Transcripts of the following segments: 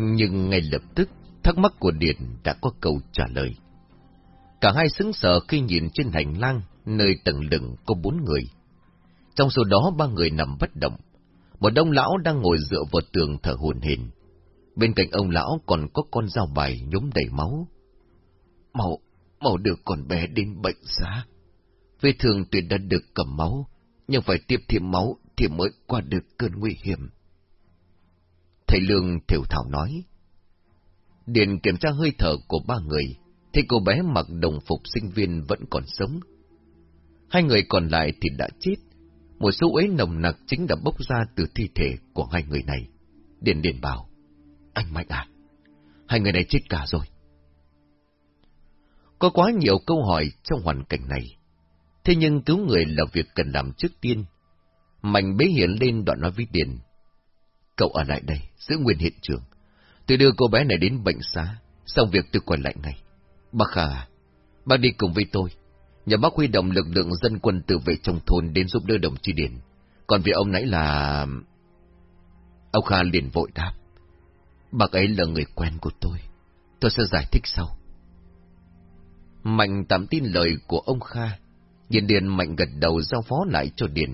Nhưng ngay lập tức, thắc mắc của Điền đã có câu trả lời. Cả hai sững sờ khi nhìn trên hành lang, nơi tầng lừng có bốn người. Trong số đó ba người nằm bất động. Một đông lão đang ngồi dựa vào tường thở hồn hển. Bên cạnh ông lão còn có con dao bài nhúng đầy máu. Màu, màu được con bé đến bệnh xá. Vết thương tuyệt đã được cầm máu, nhưng phải tiếp thêm máu thì mới qua được cơn nguy hiểm. Thầy Lương thiểu thảo nói. Điền kiểm tra hơi thở của ba người, thì cô bé mặc đồng phục sinh viên vẫn còn sống. Hai người còn lại thì đã chết. Một số ấy nồng nặc chính đã bốc ra từ thi thể của hai người này. Điền Điền bảo, anh Mạnh à, hai người này chết cả rồi. Có quá nhiều câu hỏi trong hoàn cảnh này. Thế nhưng cứu người là việc cần làm trước tiên. Mạnh bế hiện lên đoạn nói với Điền. Cậu ở lại đây, giữ nguyên hiện trường. Tôi đưa cô bé này đến bệnh xá, xong việc tôi quay lại ngay. Bác Khả, bác đi cùng với tôi. Nhà bác huy động lực lượng dân quân tự vệ trong thôn đến giúp đỡ đồng chi điển. Còn vì ông nãy là... Ông Kha liền vội đáp. Bác ấy là người quen của tôi. Tôi sẽ giải thích sau. Mạnh tạm tin lời của ông Kha. Nhìn Điền Mạnh gật đầu giao phó lại cho Điền,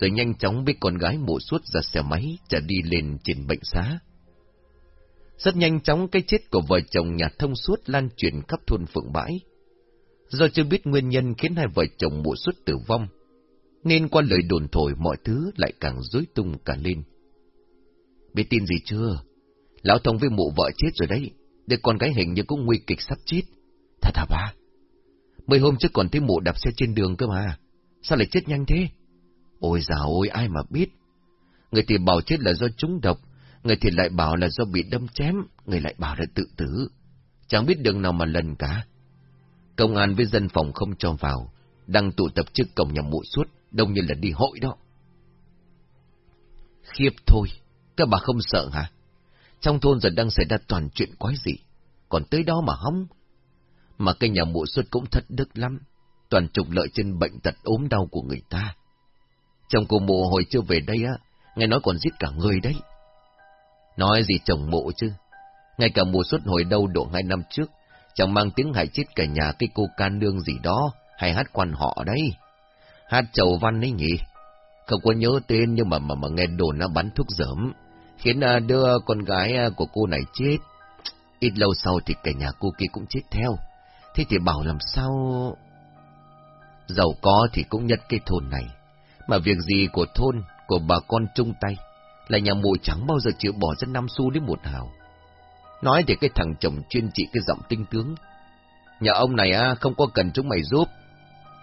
rồi nhanh chóng với con gái mụ suốt ra xe máy, chở đi lên trên bệnh xá. Rất nhanh chóng cái chết của vợ chồng nhà thông suốt lan truyền khắp thôn Phượng Bãi. Do chưa biết nguyên nhân khiến hai vợ chồng mụ suốt tử vong, nên qua lời đồn thổi mọi thứ lại càng rối tung cả lên. Biết tin gì chưa? Lão thông với mụ vợ chết rồi đấy, để con gái hình như cũng nguy kịch sắp chết. Thật hả ba? Mấy hôm trước còn thấy mụ đạp xe trên đường cơ mà, sao lại chết nhanh thế? Ôi dào ôi, ai mà biết. Người thì bảo chết là do trúng độc, người thì lại bảo là do bị đâm chém, người lại bảo là tự tử. Chẳng biết đường nào mà lần cả. Công an với dân phòng không cho vào, đang tụ tập trước cổng nhà mụ suốt, đông như là đi hội đó. Khiếp thôi, các bà không sợ hả? Trong thôn giờ đang xảy ra toàn chuyện quái gì, còn tới đó mà hóng. Mà cái nhà mụ suốt cũng thật đức lắm, toàn trục lợi trên bệnh tật ốm đau của người ta. Chồng cô mụ hồi chưa về đây á, nghe nói còn giết cả người đấy. Nói gì chồng mụ chứ, ngay cả mụ xuất hồi đâu độ hai năm trước, chẳng mang tiếng hại chết cả nhà cái cô can nương gì đó, hay hát quan họ đấy. Hát chầu văn ấy nhỉ? Không có nhớ tên nhưng mà mà, mà nghe đồn nó bắn thuốc dởm khiến à, đưa con gái à, của cô này chết. Ít lâu sau thì cả nhà cô kia cũng chết theo. Thế thì bảo làm sao... Giàu có thì cũng nhất cái thôn này. Mà việc gì của thôn, của bà con chung tay, là nhà mụ chẳng bao giờ chịu bỏ ra năm xu đến một hào. Nói thì cái thằng chồng chuyên trị cái giọng tinh tướng. Nhà ông này á không có cần chúng mày giúp,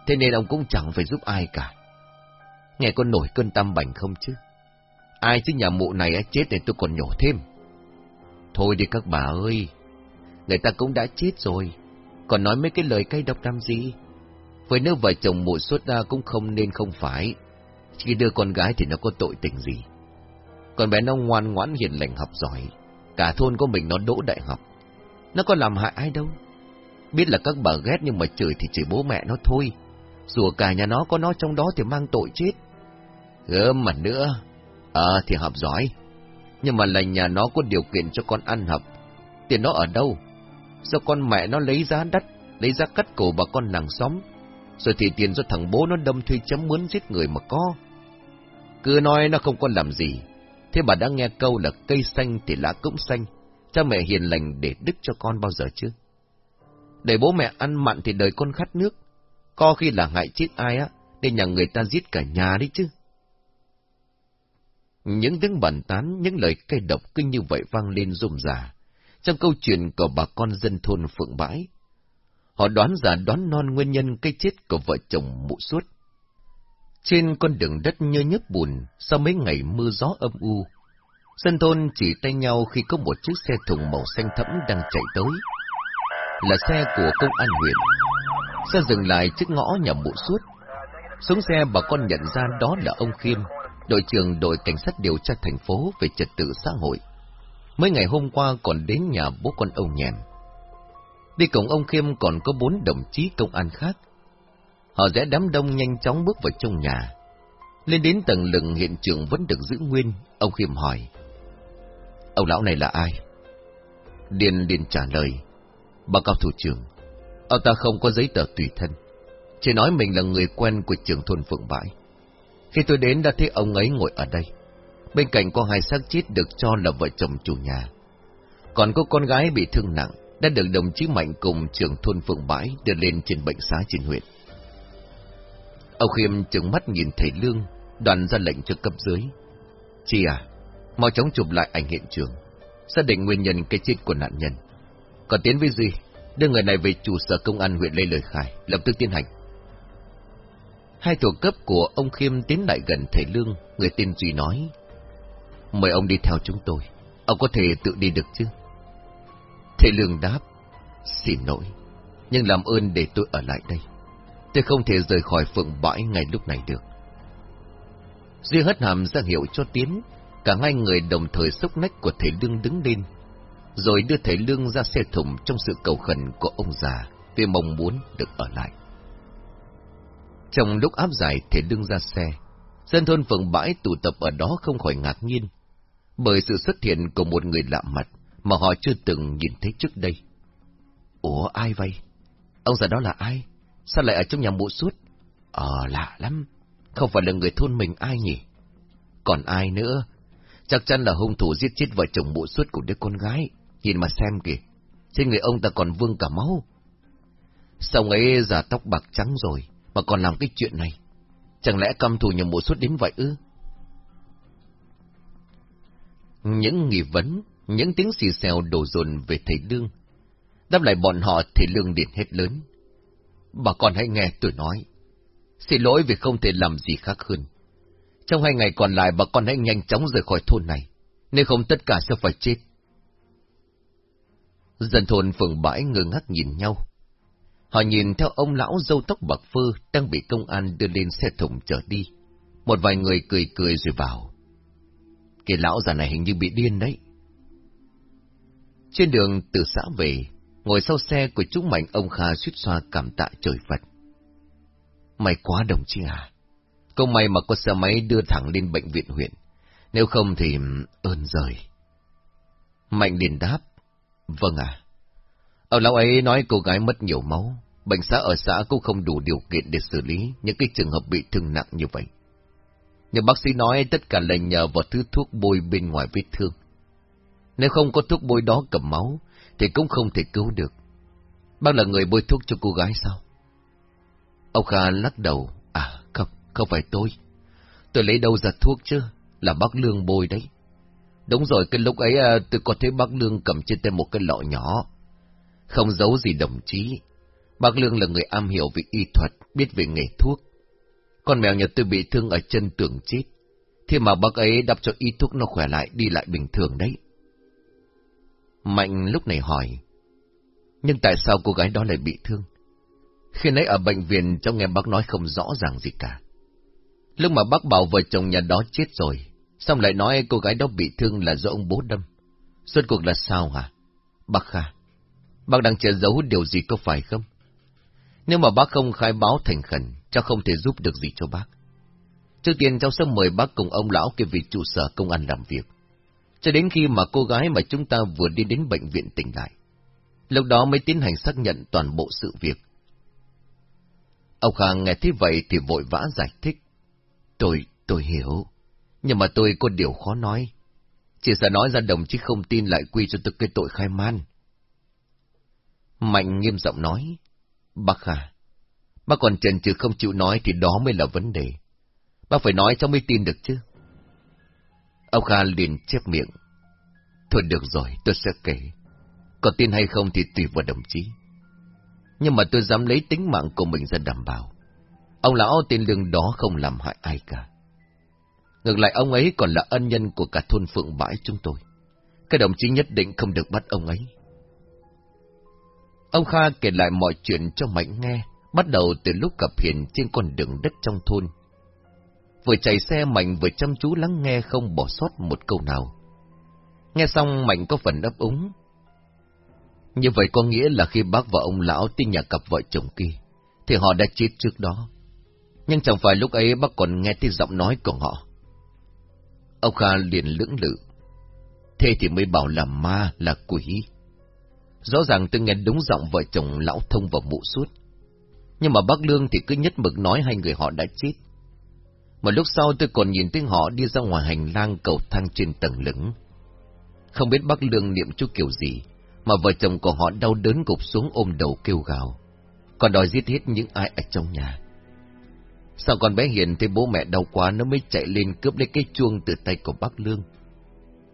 thế nên ông cũng chẳng phải giúp ai cả. Nghe con nổi cơn tâm bành không chứ? Ai chứ nhà mụ này á chết để tôi còn nhổ thêm. Thôi đi các bà ơi, người ta cũng đã chết rồi, còn nói mấy cái lời cay độc làm gì? Với nếu vợ chồng mụ xuất ra cũng không nên không phải, khi đưa con gái thì nó có tội tình gì. Con bé nó ngoan ngoãn hiền lành học giỏi, cả thôn của mình nó đỗ đại học. Nó có làm hại ai đâu. Biết là các bà ghét nhưng mà chửi thì chửi bố mẹ nó thôi. Dù cả nhà nó có nó trong đó thì mang tội chết. Gớm mà nữa. Ờ thì học giỏi. Nhưng mà là nhà nó có điều kiện cho con ăn học. Tiền nó ở đâu? Do con mẹ nó lấy giá đắt, lấy giá cắt cổ bà con làng xóm. Rồi thì tiền do thằng bố nó đâm thuy chấm muốn giết người mà có. Cứ nói nó không có làm gì, Thế bà đã nghe câu là cây xanh thì lá cũng xanh, cha mẹ hiền lành để đức cho con bao giờ chứ? Để bố mẹ ăn mặn thì đời con khát nước, có khi là hại chết ai á, để nhà người ta giết cả nhà đấy chứ. Những tiếng bàn tán, những lời cay độc kinh như vậy vang lên rôm rả, trong câu chuyện của bà con dân thôn Phượng Bãi. Họ đoán giả đoán non nguyên nhân cái chết của vợ chồng mụ suốt. Trên con đường đất nhơ nhớp bùn, sau mấy ngày mưa gió âm u, dân thôn chỉ tay nhau khi có một chiếc xe thùng màu xanh thẫm đang chạy tới. Là xe của công an huyện. Xe dừng lại trước ngõ nhà mụ suốt. Xuống xe bà con nhận ra đó là ông Khiêm, đội trưởng đội cảnh sát điều tra thành phố về trật tự xã hội. Mấy ngày hôm qua còn đến nhà bố con ông nhèm. Đi cùng ông Khiêm còn có bốn đồng chí công an khác, Họ rẽ đám đông nhanh chóng bước vào trong nhà. Lên đến tầng lừng hiện trường vẫn được giữ nguyên, ông Khiêm hỏi. Ông lão này là ai? Điền liền trả lời. Báo cáo thủ trưởng, ông ta không có giấy tờ tùy thân. Chỉ nói mình là người quen của trưởng thôn Phượng Bãi. Khi tôi đến đã thấy ông ấy ngồi ở đây. Bên cạnh có hai xác chết được cho là vợ chồng chủ nhà. Còn có con gái bị thương nặng, đã được đồng chí Mạnh cùng trưởng thôn Phượng Bãi đưa lên trên bệnh xá trên huyện. Ông Khiêm trừng mắt nhìn thầy Lương, đoàn ra lệnh cho cấp dưới. Chị à, mau chóng chụp lại ảnh hiện trường, xác định nguyên nhân cái chết của nạn nhân. Còn tiến với Duy, đưa người này về trụ sở công an huyện lấy lời khai, lập tức tiến hành. Hai thuộc cấp của ông Khiêm tiến lại gần thầy Lương, người tên Duy nói. Mời ông đi theo chúng tôi, ông có thể tự đi được chứ? Thầy Lương đáp, xin lỗi, nhưng làm ơn để tôi ở lại đây. Tôi không thể rời khỏi phượng bãi ngay lúc này được. Duy hất hàm ra hiệu cho Tiến, cả hai người đồng thời xúc nách của thầy Lương đứng lên, rồi đưa thầy Lương ra xe thùng trong sự cầu khẩn của ông già vì mong muốn được ở lại. Trong lúc áp giải thầy Lương ra xe, dân thôn phượng bãi tụ tập ở đó không khỏi ngạc nhiên, bởi sự xuất hiện của một người lạ mặt mà họ chưa từng nhìn thấy trước đây. Ủa ai vậy? Ông già đó là ai? Sao lại ở trong nhà mụ suốt? Ờ, lạ lắm. Không phải là người thôn mình ai nhỉ? Còn ai nữa? Chắc chắn là hung thủ giết chết vợ chồng mụ suốt của đứa con gái. Nhìn mà xem kìa. Trên người ông ta còn vương cả máu. Sao ấy già tóc bạc trắng rồi, mà còn làm cái chuyện này? Chẳng lẽ căm thù nhà mụ suốt đến vậy ư? Những nghi vấn, những tiếng xì xèo đổ dồn về thầy Lương. Đáp lại bọn họ thầy Lương điện hết lớn. Bà con hãy nghe tôi nói. Xin lỗi vì không thể làm gì khác hơn. Trong hai ngày còn lại bà con hãy nhanh chóng rời khỏi thôn này, nếu không tất cả sẽ phải chết. Dân thôn phường bãi ngơ ngác nhìn nhau. Họ nhìn theo ông lão dâu tóc bạc phơ đang bị công an đưa lên xe thùng chở đi. Một vài người cười cười rồi vào. Cái lão già này hình như bị điên đấy. Trên đường từ xã về, ngồi sau xe của chú Mạnh ông Kha suýt xoa cảm tạ trời Phật. May quá đồng chí à. Câu may mà có xe máy đưa thẳng lên bệnh viện huyện. Nếu không thì ơn rời. Mạnh liền đáp. Vâng à. Ông lão ấy nói cô gái mất nhiều máu. Bệnh xã ở xã cũng không đủ điều kiện để xử lý những cái trường hợp bị thương nặng như vậy. Nhưng bác sĩ nói tất cả là nhờ vào thứ thuốc bôi bên ngoài vết thương. Nếu không có thuốc bôi đó cầm máu, thì cũng không thể cứu được. Bác là người bôi thuốc cho cô gái sao? Ông Kha lắc đầu. À, không, không phải tôi. Tôi lấy đâu ra thuốc chứ? Là bác Lương bôi đấy. Đúng rồi, cái lúc ấy à, tôi có thấy bác Lương cầm trên tay một cái lọ nhỏ. Không giấu gì đồng chí. Bác Lương là người am hiểu về y thuật, biết về nghề thuốc. Con mèo nhà tôi bị thương ở chân tưởng chết. Thế mà bác ấy đắp cho y thuốc nó khỏe lại, đi lại bình thường đấy. Mạnh lúc này hỏi. Nhưng tại sao cô gái đó lại bị thương? Khi nãy ở bệnh viện cháu nghe bác nói không rõ ràng gì cả. Lúc mà bác bảo vợ chồng nhà đó chết rồi, xong lại nói cô gái đó bị thương là do ông bố đâm. Suốt cuộc là sao hả? Bác Kha, bác đang che giấu điều gì có phải không? Nếu mà bác không khai báo thành khẩn, cháu không thể giúp được gì cho bác. Trước tiên cháu sẽ mời bác cùng ông lão kia về trụ sở công an làm việc. Cho đến khi mà cô gái mà chúng ta vừa đi đến bệnh viện tỉnh lại. Lúc đó mới tiến hành xác nhận toàn bộ sự việc. Ông Khang nghe thấy vậy thì vội vã giải thích. Tôi, tôi hiểu. Nhưng mà tôi có điều khó nói. Chỉ sợ nói ra đồng chí không tin lại quy cho tôi cái tội khai man. Mạnh nghiêm giọng nói. Bác Khả, bác còn trần trừ không chịu nói thì đó mới là vấn đề. Bác phải nói cho mới tin được chứ. Ông Kha liền chép miệng. Thôi được rồi, tôi sẽ kể. Có tin hay không thì tùy vào đồng chí. Nhưng mà tôi dám lấy tính mạng của mình ra đảm bảo. Ông lão tên lương đó không làm hại ai cả. Ngược lại ông ấy còn là ân nhân của cả thôn phượng bãi chúng tôi. Các đồng chí nhất định không được bắt ông ấy. Ông Kha kể lại mọi chuyện cho Mạnh nghe, bắt đầu từ lúc gặp Hiền trên con đường đất trong thôn. Vừa chạy xe Mạnh vừa chăm chú lắng nghe không bỏ sót một câu nào. Nghe xong Mạnh có phần ấp úng. Như vậy có nghĩa là khi bác và ông lão tin nhà cặp vợ chồng kia, thì họ đã chết trước đó. Nhưng chẳng phải lúc ấy bác còn nghe thấy giọng nói của họ. Ông Kha liền lưỡng lự. Thế thì mới bảo là ma, là quỷ. Rõ ràng tôi nghe đúng giọng vợ chồng lão thông và mụ suốt. Nhưng mà bác Lương thì cứ nhất mực nói hai người họ đã chết. Một lúc sau tôi còn nhìn thấy họ đi ra ngoài hành lang cầu thang trên tầng lửng. Không biết bác Lương niệm chú kiểu gì, mà vợ chồng của họ đau đớn gục xuống ôm đầu kêu gào, còn đòi giết hết những ai ở trong nhà. Sao con bé Hiền thấy bố mẹ đau quá nó mới chạy lên cướp lấy cái chuông từ tay của bác Lương.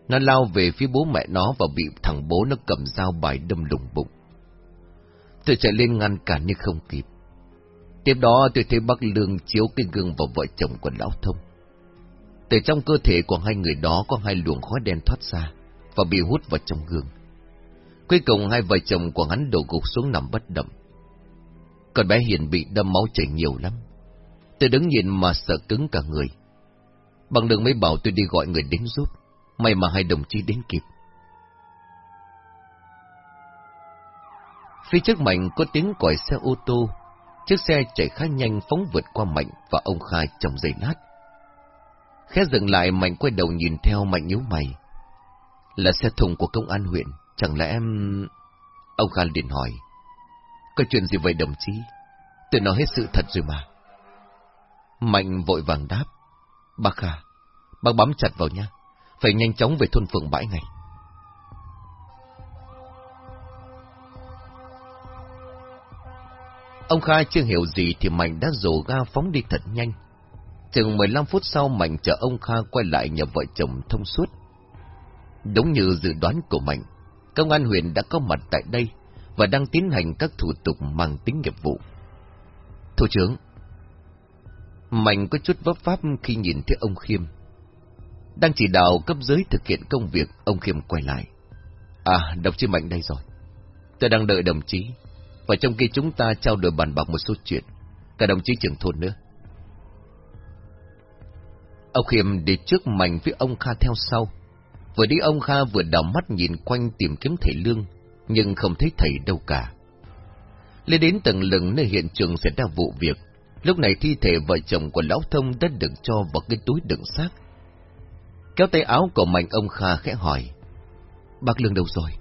Nó lao về phía bố mẹ nó và bị thằng bố nó cầm dao bài đâm lùng bụng. Tôi chạy lên ngăn cản nhưng không kịp. Tiếp đó tôi thấy bác Lương chiếu cái gương vào vợ chồng của Lão Thông. Từ trong cơ thể của hai người đó có hai luồng khói đen thoát ra và bị hút vào trong gương. Cuối cùng hai vợ chồng của hắn đổ gục xuống nằm bất động. Còn bé Hiền bị đâm máu chảy nhiều lắm. Tôi đứng nhìn mà sợ cứng cả người. Bằng đường mới bảo tôi đi gọi người đến giúp. May mà hai đồng chí đến kịp. Phía trước Mạnh có tiếng còi xe ô tô. Chiếc xe chạy khá nhanh phóng vượt qua Mạnh và ông Khai trong giây lát. Khẽ dừng lại Mạnh quay đầu nhìn theo Mạnh nhíu mày. Là xe thùng của công an huyện, chẳng lẽ em... Ông Khai liền hỏi. Có chuyện gì vậy đồng chí? Tôi nói hết sự thật rồi mà. Mạnh vội vàng đáp. Bác Kha, bác bám chặt vào nha. Phải nhanh chóng về thôn phường bãi này. Ông Kha chưa hiểu gì thì Mạnh đã rồ ga phóng đi thật nhanh. Chừng 15 phút sau Mạnh chờ ông Kha quay lại nhà vợ chồng thông suốt. Đúng như dự đoán của Mạnh, công an huyện đã có mặt tại đây và đang tiến hành các thủ tục mang tính nghiệp vụ. Thủ trưởng, Mạnh có chút vấp pháp khi nhìn thấy ông Khiêm. Đang chỉ đạo cấp dưới thực hiện công việc, ông Khiêm quay lại. À, đồng chí Mạnh đây rồi. Tôi đang đợi đồng chí, và trong khi chúng ta trao đổi bàn bạc một số chuyện, cả đồng chí trưởng thôn nữa. Ông Khiêm đi trước Mạnh với ông Kha theo sau. Vừa đi ông Kha vừa đảo mắt nhìn quanh tìm kiếm thầy Lương, nhưng không thấy thầy đâu cả. Lên đến tầng lừng nơi hiện trường xảy ra vụ việc, Lúc này thi thể vợ chồng của Lão Thông đã được cho vào cái túi đựng xác. Kéo tay áo của Mạnh ông Kha khẽ hỏi. Bác Lương đâu rồi?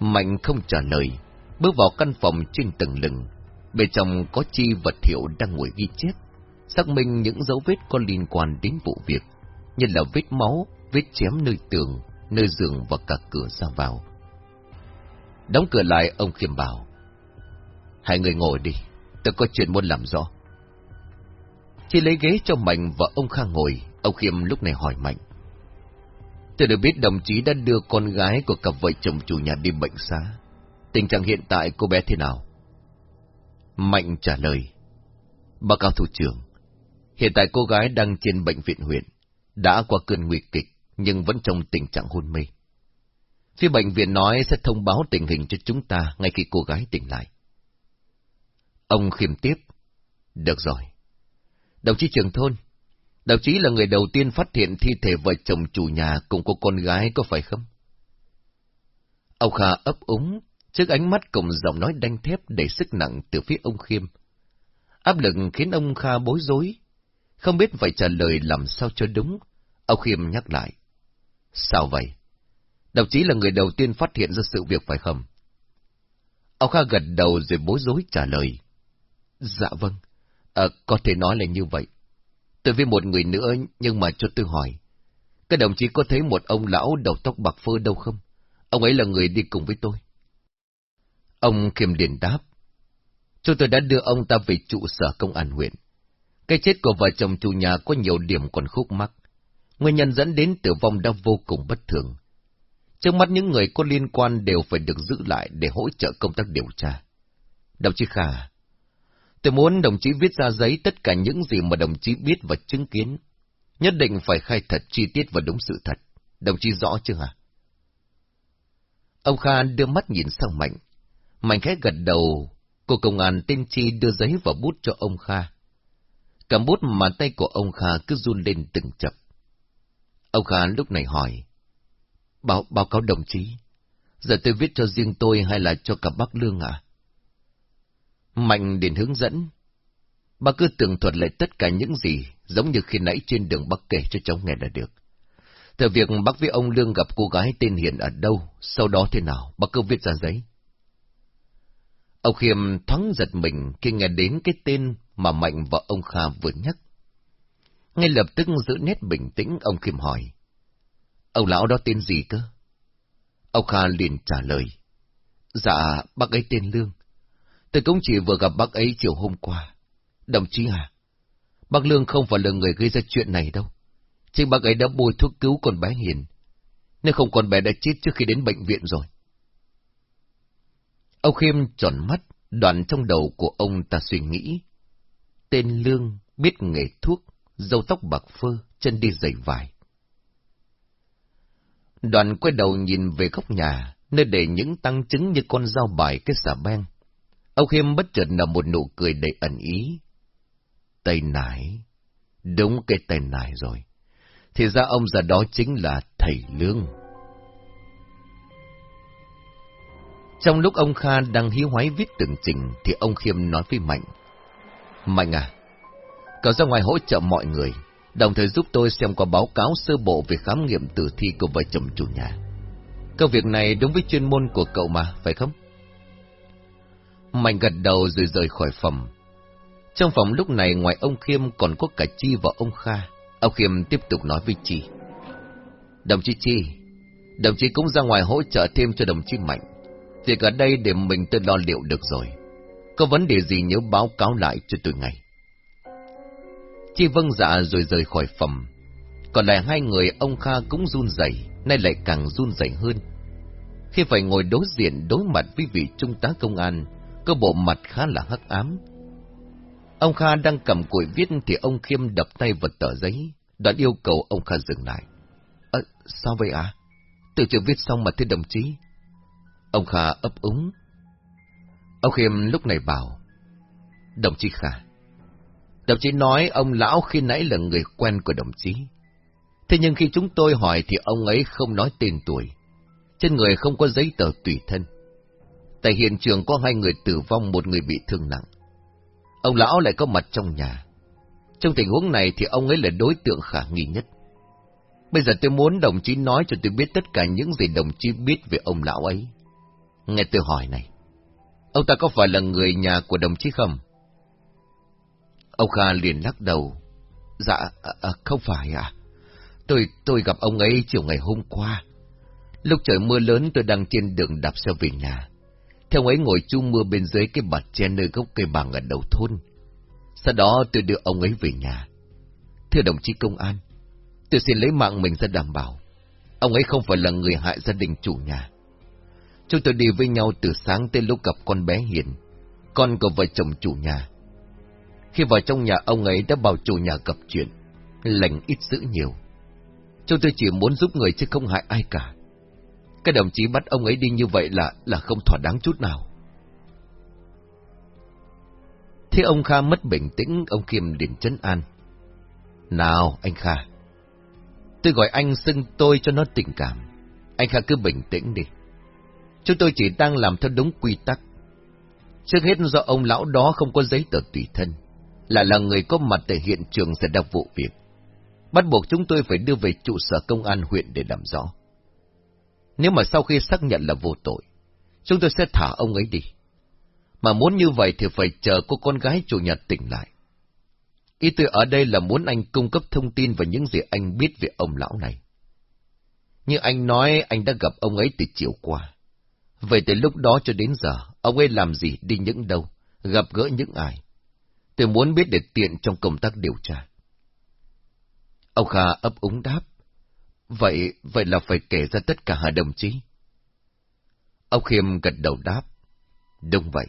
Mạnh không trả lời, bước vào căn phòng trên tầng lừng. Bên trong có chi vật hiệu đang ngồi ghi chép, xác minh những dấu vết có liên quan đến vụ việc, như là vết máu, vết chém nơi tường, nơi giường và cả cửa ra vào. Đóng cửa lại, ông khiêm bảo. Hai người ngồi đi, tôi có chuyện muốn làm rõ. Chỉ lấy ghế cho Mạnh và ông khang ngồi, ông Khiêm lúc này hỏi Mạnh. Tôi được biết đồng chí đã đưa con gái của cặp vợ chồng chủ nhà đi bệnh xá. Tình trạng hiện tại cô bé thế nào? Mạnh trả lời. Báo cáo thủ trưởng, hiện tại cô gái đang trên bệnh viện huyện, đã qua cơn nguy kịch, nhưng vẫn trong tình trạng hôn mê. Phía bệnh viện nói sẽ thông báo tình hình cho chúng ta ngay khi cô gái tỉnh lại. Ông khiêm tiếp. Được rồi. Đồng chí trưởng thôn, đồng chí là người đầu tiên phát hiện thi thể vợ chồng chủ nhà cùng cô con gái có phải không? Ông Kha ấp úng, trước ánh mắt cùng giọng nói đanh thép đầy sức nặng từ phía ông Khiêm. Áp lực khiến ông Kha bối rối, không biết phải trả lời làm sao cho đúng. Ông Khiêm nhắc lại. Sao vậy? Đồng chí là người đầu tiên phát hiện ra sự việc phải không? Ông Kha gật đầu rồi bối rối trả lời. Dạ vâng, à, có thể nói là như vậy. Tôi với một người nữa, nhưng mà cho tôi hỏi. Các đồng chí có thấy một ông lão đầu tóc bạc phơ đâu không? Ông ấy là người đi cùng với tôi. Ông Kim liền đáp. Chúng tôi đã đưa ông ta về trụ sở công an huyện. Cái chết của vợ chồng chủ nhà có nhiều điểm còn khúc mắc. Nguyên nhân dẫn đến tử vong đã vô cùng bất thường. Trước mắt những người có liên quan đều phải được giữ lại để hỗ trợ công tác điều tra. Đồng chí Khả, Tôi muốn đồng chí viết ra giấy tất cả những gì mà đồng chí biết và chứng kiến. Nhất định phải khai thật chi tiết và đúng sự thật. Đồng chí rõ chưa hả? Ông Kha đưa mắt nhìn sang Mạnh. Mạnh khẽ gật đầu, cô công an tên Chi đưa giấy và bút cho ông Kha. Cầm bút mà tay của ông Kha cứ run lên từng chập. Ông Kha lúc này hỏi. Báo, báo cáo đồng chí, giờ tôi viết cho riêng tôi hay là cho cả bác Lương à? Mạnh đến hướng dẫn. Bà cứ tường thuật lại tất cả những gì, giống như khi nãy trên đường bác kể cho cháu nghe là được. Từ việc bác với ông Lương gặp cô gái tên Hiền ở đâu, sau đó thế nào, bác cứ viết ra giấy. Ông Khiêm thoáng giật mình khi nghe đến cái tên mà Mạnh và ông Kha vừa nhắc. Ngay lập tức giữ nét bình tĩnh, ông Khiêm hỏi. Ông lão đó tên gì cơ? Ông Kha liền trả lời. Dạ, bác ấy tên Lương. Tôi cũng chỉ vừa gặp bác ấy chiều hôm qua. Đồng chí à, bác Lương không phải là người gây ra chuyện này đâu. Chính bác ấy đã bôi thuốc cứu con bé Hiền. Nếu không con bé đã chết trước khi đến bệnh viện rồi. Ông Khiêm tròn mắt, đoạn trong đầu của ông ta suy nghĩ. Tên Lương biết nghề thuốc, dâu tóc bạc phơ, chân đi giày vải. Đoàn quay đầu nhìn về góc nhà, nơi để những tăng chứng như con dao bài cái xà beng. Ông Khiêm bất chợt nở một nụ cười đầy ẩn ý. Tay nải, đúng cái tay nải rồi. Thì ra ông già đó chính là thầy Lương. Trong lúc ông Kha đang hí hoái viết tường trình, thì ông Khiêm nói với Mạnh. Mạnh à, cậu ra ngoài hỗ trợ mọi người, đồng thời giúp tôi xem qua báo cáo sơ bộ về khám nghiệm tử thi của vợ chồng chủ nhà. Công việc này đúng với chuyên môn của cậu mà, phải không? Mạnh gật đầu rồi rời khỏi phòng. Trong phòng lúc này ngoài ông Khiêm còn có cả Chi và ông Kha. Ông Khiêm tiếp tục nói với Chi. Đồng chí Chi, đồng chí cũng ra ngoài hỗ trợ thêm cho đồng chí Mạnh. Việc ở đây để mình tôi lo liệu được rồi. Có vấn đề gì nhớ báo cáo lại cho tôi ngay. Chi vâng dạ rồi rời khỏi phòng. Còn lại hai người ông Kha cũng run rẩy, nay lại càng run rẩy hơn. Khi phải ngồi đối diện đối mặt với vị trung tá công an, cơ bộ mặt khá là hắc ám. Ông Kha đang cầm cuội viết thì ông Khiêm đập tay vào tờ giấy, đoạn yêu cầu ông Kha dừng lại. Ơ, sao vậy ạ? À? Tôi chưa viết xong mà thưa đồng chí. Ông Kha ấp úng. Ông Khiêm lúc này bảo, Đồng chí Kha, đồng chí nói ông lão khi nãy là người quen của đồng chí. Thế nhưng khi chúng tôi hỏi thì ông ấy không nói tên tuổi. Trên người không có giấy tờ tùy thân. Tại hiện trường có hai người tử vong, một người bị thương nặng. Ông lão lại có mặt trong nhà. Trong tình huống này thì ông ấy là đối tượng khả nghi nhất. Bây giờ tôi muốn đồng chí nói cho tôi biết tất cả những gì đồng chí biết về ông lão ấy. Nghe tôi hỏi này, ông ta có phải là người nhà của đồng chí không? Ông Kha liền lắc đầu. Dạ, à, à, không phải à. Tôi, tôi gặp ông ấy chiều ngày hôm qua. Lúc trời mưa lớn tôi đang trên đường đạp xe về nhà. Theo ấy ngồi chu mưa bên dưới cái bạt che nơi gốc cây bằng ở đầu thôn. Sau đó tôi đưa ông ấy về nhà. Thưa đồng chí công an, tôi xin lấy mạng mình ra đảm bảo. Ông ấy không phải là người hại gia đình chủ nhà. Chúng tôi đi với nhau từ sáng tới lúc gặp con bé Hiền, con của vợ chồng chủ nhà. Khi vào trong nhà ông ấy đã bảo chủ nhà gặp chuyện, lành ít dữ nhiều. Chúng tôi chỉ muốn giúp người chứ không hại ai cả. Cái đồng chí bắt ông ấy đi như vậy là là không thỏa đáng chút nào. Thế ông Kha mất bình tĩnh, ông Kiêm liền chấn an. Nào, anh Kha. Tôi gọi anh xưng tôi cho nó tình cảm. Anh Kha cứ bình tĩnh đi. Chúng tôi chỉ đang làm theo đúng quy tắc. Trước hết do ông lão đó không có giấy tờ tùy thân, là là người có mặt tại hiện trường xảy ra vụ việc. Bắt buộc chúng tôi phải đưa về trụ sở công an huyện để làm rõ. Nếu mà sau khi xác nhận là vô tội, chúng tôi sẽ thả ông ấy đi. Mà muốn như vậy thì phải chờ cô con gái chủ nhật tỉnh lại. Ý tôi ở đây là muốn anh cung cấp thông tin về những gì anh biết về ông lão này. Như anh nói anh đã gặp ông ấy từ chiều qua. Vậy từ lúc đó cho đến giờ, ông ấy làm gì, đi những đâu, gặp gỡ những ai? Tôi muốn biết để tiện trong công tác điều tra. Ông Kha ấp úng đáp. Vậy, vậy là phải kể ra tất cả hả đồng chí? Ông Khiêm gật đầu đáp. Đúng vậy.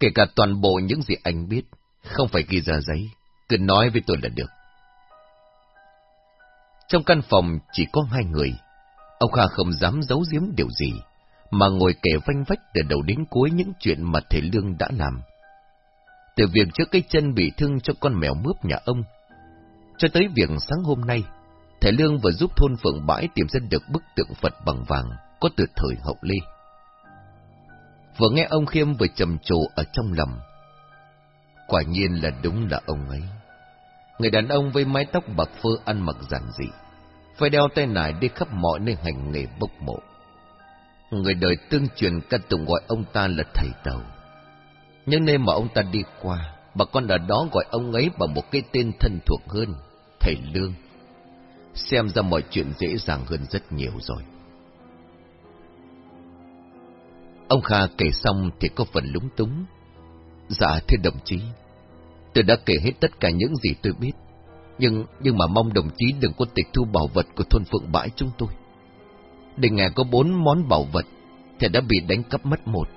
Kể cả toàn bộ những gì anh biết, không phải ghi ra giấy, cứ nói với tôi là được. Trong căn phòng chỉ có hai người, ông Kha không dám giấu giếm điều gì, mà ngồi kể vanh vách từ đầu đến cuối những chuyện mà thầy Lương đã làm. Từ việc trước cái chân bị thương cho con mèo mướp nhà ông, cho tới việc sáng hôm nay, thầy Lương vừa giúp thôn Phượng Bãi tìm ra được bức tượng Phật bằng vàng có từ thời hậu Lê. Vừa nghe ông Khiêm vừa trầm trồ ở trong lòng. Quả nhiên là đúng là ông ấy. Người đàn ông với mái tóc bạc phơ ăn mặc giản dị, phải đeo tay nải đi khắp mọi nơi hành nghề bốc mộ. Người đời tương truyền ca tụng gọi ông ta là thầy tàu. Nhưng nơi mà ông ta đi qua, bà con ở đó gọi ông ấy bằng một cái tên thân thuộc hơn, thầy Lương. Xem ra mọi chuyện dễ dàng hơn rất nhiều rồi. Ông Kha kể xong thì có phần lúng túng. Dạ thưa đồng chí, tôi đã kể hết tất cả những gì tôi biết. Nhưng nhưng mà mong đồng chí đừng có tịch thu bảo vật của thôn Phượng Bãi chúng tôi. Đình nghe có bốn món bảo vật thì đã bị đánh cắp mất một,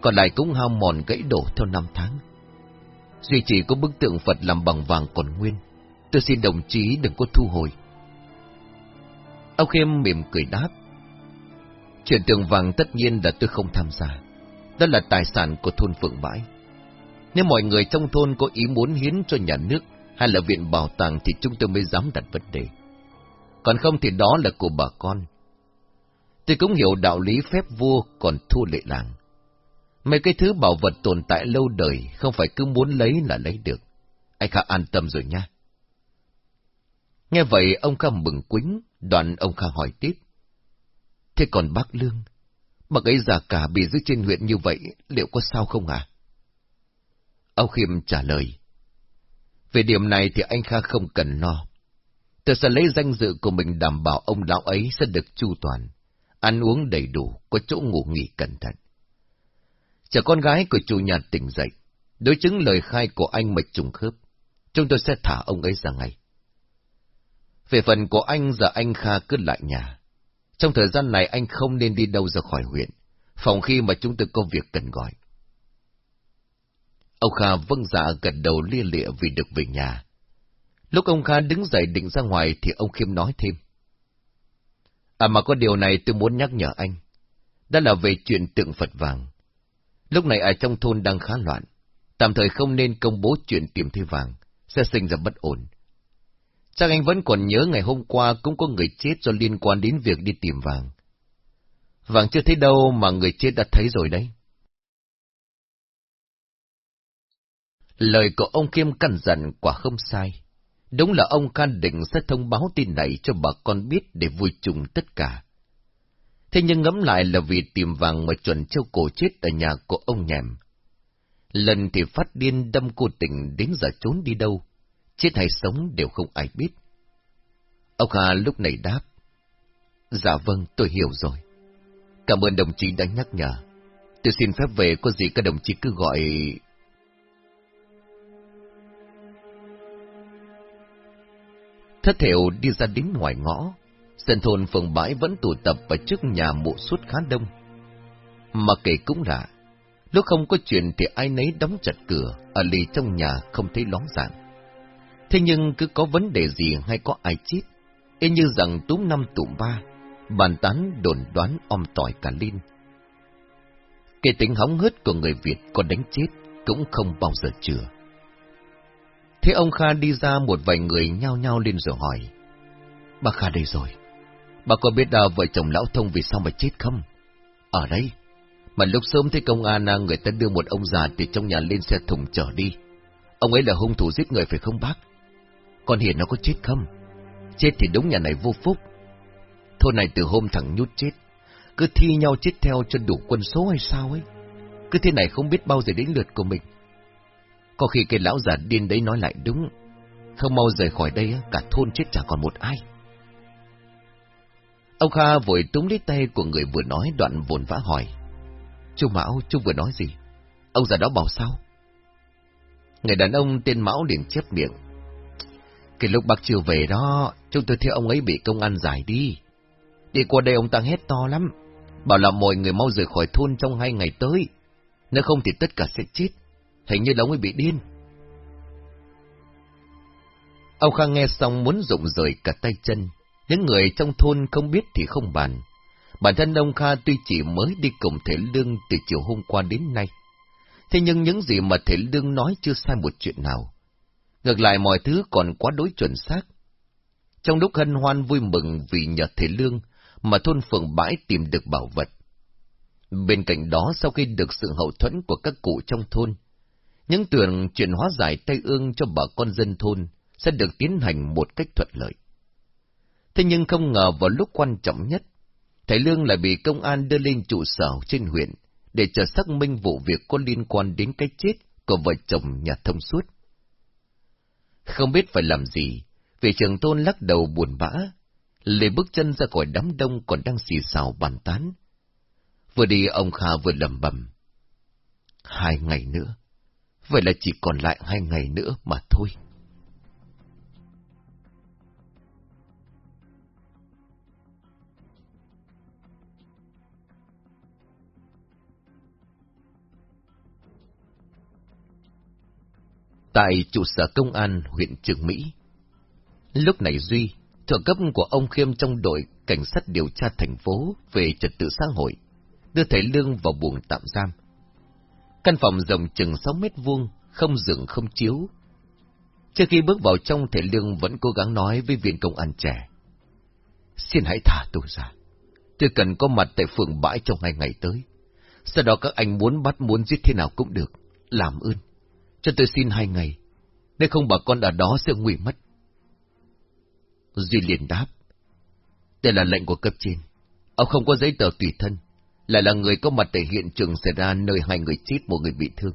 còn lại cũng hao mòn gãy đổ theo năm tháng. Duy chỉ có bức tượng Phật làm bằng vàng còn nguyên, tôi xin đồng chí đừng có thu hồi. Ông Khiêm mỉm cười đáp. Chuyện tượng vàng tất nhiên là tôi không tham gia. Đó là tài sản của thôn Phượng Bãi. Nếu mọi người trong thôn có ý muốn hiến cho nhà nước hay là viện bảo tàng thì chúng tôi mới dám đặt vấn đề. Còn không thì đó là của bà con. Tôi cũng hiểu đạo lý phép vua còn thua lệ làng. Mấy cái thứ bảo vật tồn tại lâu đời không phải cứ muốn lấy là lấy được. Anh Kha an tâm rồi nha. Nghe vậy ông Kha mừng quính, đoạn ông Kha hỏi tiếp. Thế còn bác Lương, bác ấy già cả bị giữ trên huyện như vậy, liệu có sao không à? Ông Khiêm trả lời. Về điểm này thì anh Kha không cần lo. Tôi sẽ lấy danh dự của mình đảm bảo ông lão ấy sẽ được chu toàn, ăn uống đầy đủ, có chỗ ngủ nghỉ cẩn thận. Chờ con gái của chủ nhà tỉnh dậy, đối chứng lời khai của anh mạch trùng khớp, chúng tôi sẽ thả ông ấy ra ngay. Về phần của anh giờ anh Kha cứ lại nhà. Trong thời gian này anh không nên đi đâu ra khỏi huyện, phòng khi mà chúng tôi có việc cần gọi. Ông Kha vâng dạ gật đầu lia lịa vì được về nhà. Lúc ông Kha đứng dậy định ra ngoài thì ông Khiêm nói thêm. À mà có điều này tôi muốn nhắc nhở anh. Đó là về chuyện tượng Phật vàng. Lúc này ở trong thôn đang khá loạn. Tạm thời không nên công bố chuyện tìm thấy vàng. Sẽ sinh ra bất ổn. Chắc anh vẫn còn nhớ ngày hôm qua cũng có người chết do liên quan đến việc đi tìm vàng. Vàng chưa thấy đâu mà người chết đã thấy rồi đấy. Lời của ông Kim căn dặn quả không sai. Đúng là ông can định sẽ thông báo tin này cho bà con biết để vui chung tất cả. Thế nhưng ngẫm lại là vì tìm vàng mà chuẩn châu cổ chết ở nhà của ông nhèm. Lần thì phát điên đâm cô tình đến giờ trốn đi đâu, chết hay sống đều không ai biết. Ông Hà lúc này đáp. Dạ vâng, tôi hiểu rồi. Cảm ơn đồng chí đã nhắc nhở. Tôi xin phép về, có gì các đồng chí cứ gọi... Thất thiểu đi ra đến ngoài ngõ, sân thôn phường bãi vẫn tụ tập ở trước nhà mộ suốt khá đông. Mà kể cũng lạ, lúc không có chuyện thì ai nấy đóng chặt cửa, ở lì trong nhà không thấy lóng dạng. Thế nhưng cứ có vấn đề gì hay có ai chết, y như rằng túm năm tụm ba, bàn tán đồn đoán om tỏi cả lên. Cái tính hóng hớt của người Việt còn đánh chết cũng không bao giờ chừa. Thế ông Kha đi ra một vài người nhao nhao lên rồi hỏi. Bà Kha đây rồi. Bà có biết đào vợ chồng lão thông vì sao mà chết không? Ở đây. Mà lúc sớm thấy công an à, người ta đưa một ông già từ trong nhà lên xe thùng chở đi. Ông ấy là hung thủ giết người phải không bác? Con Hiền nó có chết không? Chết thì đúng nhà này vô phúc. Thôi này từ hôm thằng nhút chết, cứ thi nhau chết theo cho đủ quân số hay sao ấy. Cứ thế này không biết bao giờ đến lượt của mình. Có khi cái lão già điên đấy nói lại đúng. Không mau rời khỏi đây, cả thôn chết chả còn một ai. Ông Kha vội túm lấy tay của người vừa nói đoạn vồn vã hỏi. Chú Mão, chú vừa nói gì? Ông già đó bảo sao? Người đàn ông tên Mão liền chép miệng. Cái lúc bác chiều về đó, chúng tôi thấy ông ấy bị công an giải đi. Đi qua đây ông ta hét to lắm, bảo là mọi người mau rời khỏi thôn trong hai ngày tới. Nếu không thì tất cả sẽ chết. Hình như là ông ấy bị điên. Ông Khang nghe xong muốn rụng rời cả tay chân. Những người trong thôn không biết thì không bàn. Bản thân ông Kha tuy chỉ mới đi cùng Thể Lương từ chiều hôm qua đến nay. Thế nhưng những gì mà Thể Lương nói chưa sai một chuyện nào. Ngược lại mọi thứ còn quá đối chuẩn xác. Trong lúc hân hoan vui mừng vì nhờ Thể Lương mà thôn phường bãi tìm được bảo vật. Bên cạnh đó sau khi được sự hậu thuẫn của các cụ trong thôn, những tưởng chuyện hóa giải Tây Ương cho bà con dân thôn sẽ được tiến hành một cách thuận lợi. Thế nhưng không ngờ vào lúc quan trọng nhất, thầy Lương lại bị công an đưa lên trụ sở trên huyện để chờ xác minh vụ việc có liên quan đến cái chết của vợ chồng nhà thông suốt. Không biết phải làm gì, vị trưởng thôn lắc đầu buồn bã, lê bước chân ra khỏi đám đông còn đang xì xào bàn tán. Vừa đi ông Kha vừa lẩm bẩm. Hai ngày nữa, vậy là chỉ còn lại hai ngày nữa mà thôi. Tại trụ sở công an huyện Trường Mỹ, lúc này Duy, trợ cấp của ông Khiêm trong đội cảnh sát điều tra thành phố về trật tự xã hội, đưa thầy Lương vào buồng tạm giam. Căn phòng rộng chừng 6 mét vuông, không giường không chiếu. Trước khi bước vào trong, thể Lương vẫn cố gắng nói với viên công an trẻ. Xin hãy thả tôi ra. Tôi cần có mặt tại phường bãi trong hai ngày tới. Sau đó các anh muốn bắt muốn giết thế nào cũng được. Làm ơn. Cho tôi xin hai ngày. Nếu không bà con ở đó sẽ nguy mất. Duy liền đáp. Đây là lệnh của cấp trên. Ông không có giấy tờ tùy thân. Lại là người có mặt tại hiện trường xảy ra nơi hai người chết một người bị thương.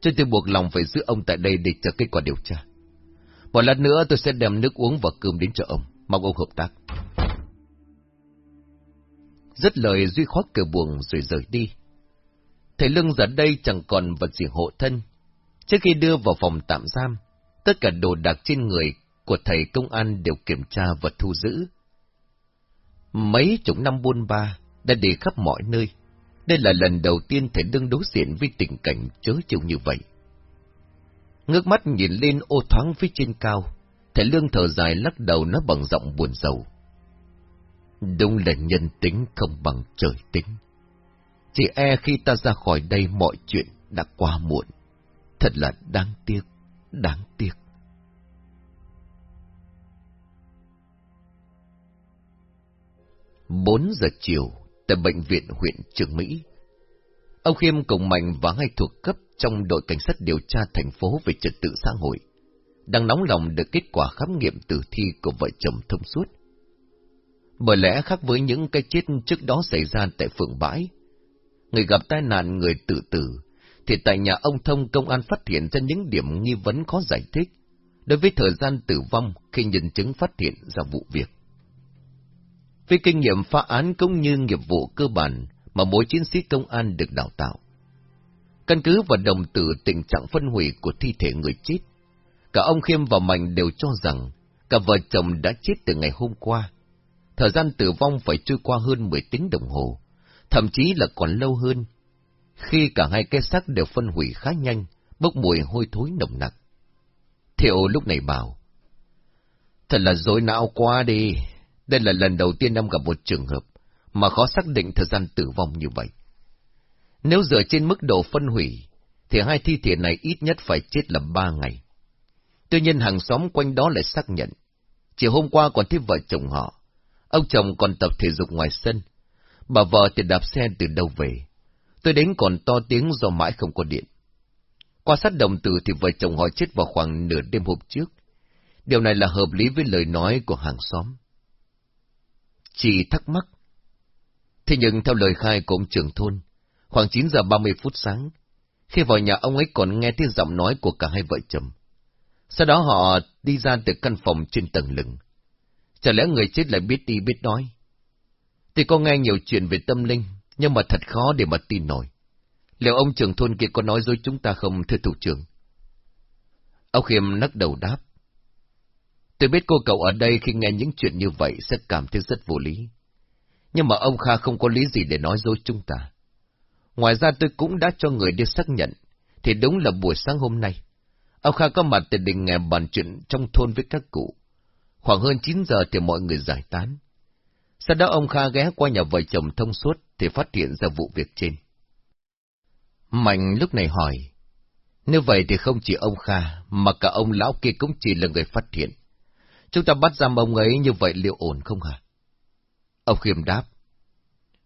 Cho tôi buộc lòng phải giữ ông tại đây để chờ kết quả điều tra. Một lát nữa tôi sẽ đem nước uống và cơm đến cho ông. Mong ông hợp tác. Rất lời Duy khóa cửa buồng rồi rời đi. Thầy Lương giờ đây chẳng còn vật gì hộ thân. Trước khi đưa vào phòng tạm giam, tất cả đồ đạc trên người của thầy công an đều kiểm tra và thu giữ. Mấy chục năm buôn ba đã đi khắp mọi nơi. Đây là lần đầu tiên thầy đương đối diện với tình cảnh chớ chịu như vậy. Ngước mắt nhìn lên ô thoáng phía trên cao, thầy lương thở dài lắc đầu nó bằng giọng buồn rầu. Đúng là nhân tính không bằng trời tính. Chỉ e khi ta ra khỏi đây mọi chuyện đã qua muộn. Thật là đáng tiếc, đáng tiếc. Bốn giờ chiều, tại bệnh viện huyện Trường Mỹ, ông Khiêm cùng Mạnh và hai thuộc cấp trong đội cảnh sát điều tra thành phố về trật tự xã hội, đang nóng lòng được kết quả khám nghiệm tử thi của vợ chồng thông suốt. Bởi lẽ khác với những cái chết trước đó xảy ra tại phường bãi, người gặp tai nạn người tự tử, thì tại nhà ông Thông công an phát hiện ra những điểm nghi vấn khó giải thích, đối với thời gian tử vong khi nhân chứng phát hiện ra vụ việc. Với kinh nghiệm phá án cũng như nghiệp vụ cơ bản mà mỗi chiến sĩ công an được đào tạo. Căn cứ vào đồng tử tình trạng phân hủy của thi thể người chết, cả ông Khiêm và Mạnh đều cho rằng cả vợ chồng đã chết từ ngày hôm qua. Thời gian tử vong phải trôi qua hơn 10 tiếng đồng hồ, thậm chí là còn lâu hơn, khi cả hai cái xác đều phân hủy khá nhanh, bốc mùi hôi thối nồng nặc. Thiệu lúc này bảo, Thật là dối não quá đi, đây là lần đầu tiên em gặp một trường hợp mà khó xác định thời gian tử vong như vậy. Nếu dựa trên mức độ phân hủy, thì hai thi thể này ít nhất phải chết là ba ngày. Tuy nhiên hàng xóm quanh đó lại xác nhận, chỉ hôm qua còn thấy vợ chồng họ, ông chồng còn tập thể dục ngoài sân, bà vợ thì đạp xe từ đâu về. Tôi đến còn to tiếng do mãi không có điện. Qua sát đồng tử thì vợ chồng họ chết vào khoảng nửa đêm hôm trước. Điều này là hợp lý với lời nói của hàng xóm. Chỉ thắc mắc. Thế nhưng theo lời khai của ông trưởng thôn, khoảng 9 giờ 30 phút sáng, khi vào nhà ông ấy còn nghe tiếng giọng nói của cả hai vợ chồng. Sau đó họ đi ra từ căn phòng trên tầng lửng. Chả lẽ người chết lại biết đi biết nói? Thì có nghe nhiều chuyện về tâm linh, nhưng mà thật khó để mà tin nổi. Liệu ông trưởng thôn kia có nói dối chúng ta không, thưa thủ trưởng? Ông Khiêm nắc đầu đáp. Tôi biết cô cậu ở đây khi nghe những chuyện như vậy sẽ cảm thấy rất vô lý. Nhưng mà ông Kha không có lý gì để nói dối chúng ta. Ngoài ra tôi cũng đã cho người đi xác nhận, thì đúng là buổi sáng hôm nay. Ông Kha có mặt tại đình nghe bàn chuyện trong thôn với các cụ. Khoảng hơn 9 giờ thì mọi người giải tán. Sau đó ông Kha ghé qua nhà vợ chồng thông suốt thì phát hiện ra vụ việc trên. Mạnh lúc này hỏi, nếu vậy thì không chỉ ông Kha, mà cả ông lão kia cũng chỉ là người phát hiện. Chúng ta bắt giam ông ấy như vậy liệu ổn không hả? Ông Khiêm đáp.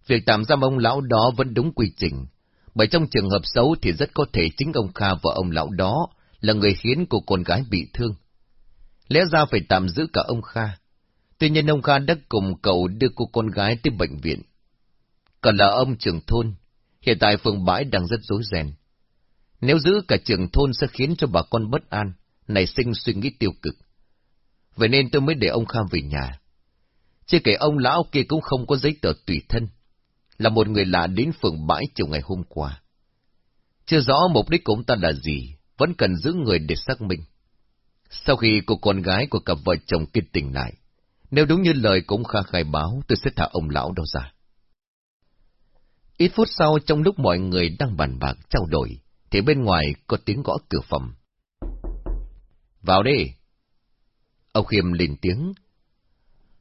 Việc tạm giam ông lão đó vẫn đúng quy trình, bởi trong trường hợp xấu thì rất có thể chính ông Kha và ông lão đó là người khiến cô con gái bị thương. Lẽ ra phải tạm giữ cả ông Kha. Tuy nhiên ông Kha đã cùng cậu đưa cô con gái tới bệnh viện. Còn là ông trưởng thôn, hiện tại phường bãi đang rất rối ren. Nếu giữ cả trưởng thôn sẽ khiến cho bà con bất an, nảy sinh suy nghĩ tiêu cực. Vậy nên tôi mới để ông Kha về nhà. Chưa kể ông lão kia cũng không có giấy tờ tùy thân, là một người lạ đến phường bãi chiều ngày hôm qua. Chưa rõ mục đích của ông ta là gì, vẫn cần giữ người để xác minh. Sau khi cô con gái của cặp vợ chồng kia tỉnh lại, nếu đúng như lời cũng Kha khai báo, tôi sẽ thả ông lão đâu ra. Ít phút sau, trong lúc mọi người đang bàn bạc trao đổi, thì bên ngoài có tiếng gõ cửa phòng. Vào đi! Ông Khiêm lên tiếng.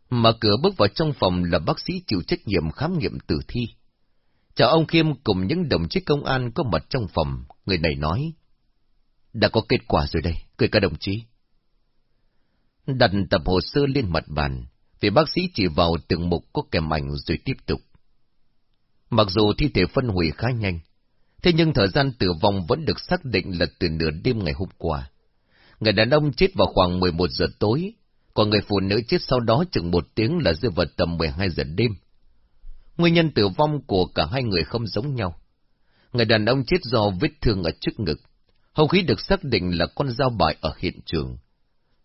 Mở cửa bước vào trong phòng là bác sĩ chịu trách nhiệm khám nghiệm tử thi. Chào ông Khiêm cùng những đồng chí công an có mặt trong phòng, người này nói. Đã có kết quả rồi đây, cười các đồng chí. Đặt tập hồ sơ lên mặt bàn, vì bác sĩ chỉ vào từng mục có kèm ảnh rồi tiếp tục. Mặc dù thi thể phân hủy khá nhanh, thế nhưng thời gian tử vong vẫn được xác định là từ nửa đêm ngày hôm qua. Người đàn ông chết vào khoảng 11 giờ tối, còn người phụ nữ chết sau đó chừng một tiếng là rơi vào tầm 12 giờ đêm. Nguyên nhân tử vong của cả hai người không giống nhau. Người đàn ông chết do vết thương ở trước ngực. Hầu khí được xác định là con dao bài ở hiện trường.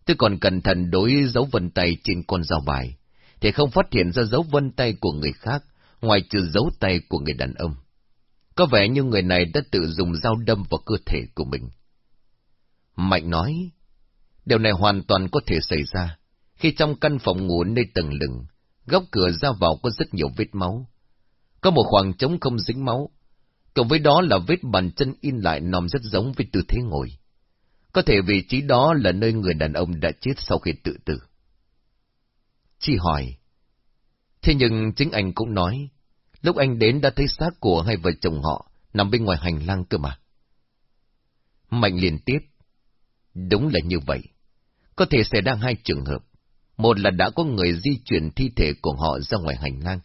Tôi còn cẩn thận đối dấu vân tay trên con dao bài, thì không phát hiện ra dấu vân tay của người khác, ngoài trừ dấu tay của người đàn ông. Có vẻ như người này đã tự dùng dao đâm vào cơ thể của mình. Mạnh nói, điều này hoàn toàn có thể xảy ra, khi trong căn phòng ngủ nơi tầng lửng, góc cửa ra vào có rất nhiều vết máu. Có một khoảng trống không dính máu, cộng với đó là vết bàn chân in lại nằm rất giống với tư thế ngồi. Có thể vị trí đó là nơi người đàn ông đã chết sau khi tự tử. Chi hỏi. Thế nhưng chính anh cũng nói, lúc anh đến đã thấy xác của hai vợ chồng họ nằm bên ngoài hành lang cơ mà. Mạnh liền tiếp. Đúng là như vậy. Có thể xảy ra hai trường hợp. Một là đã có người di chuyển thi thể của họ ra ngoài hành lang.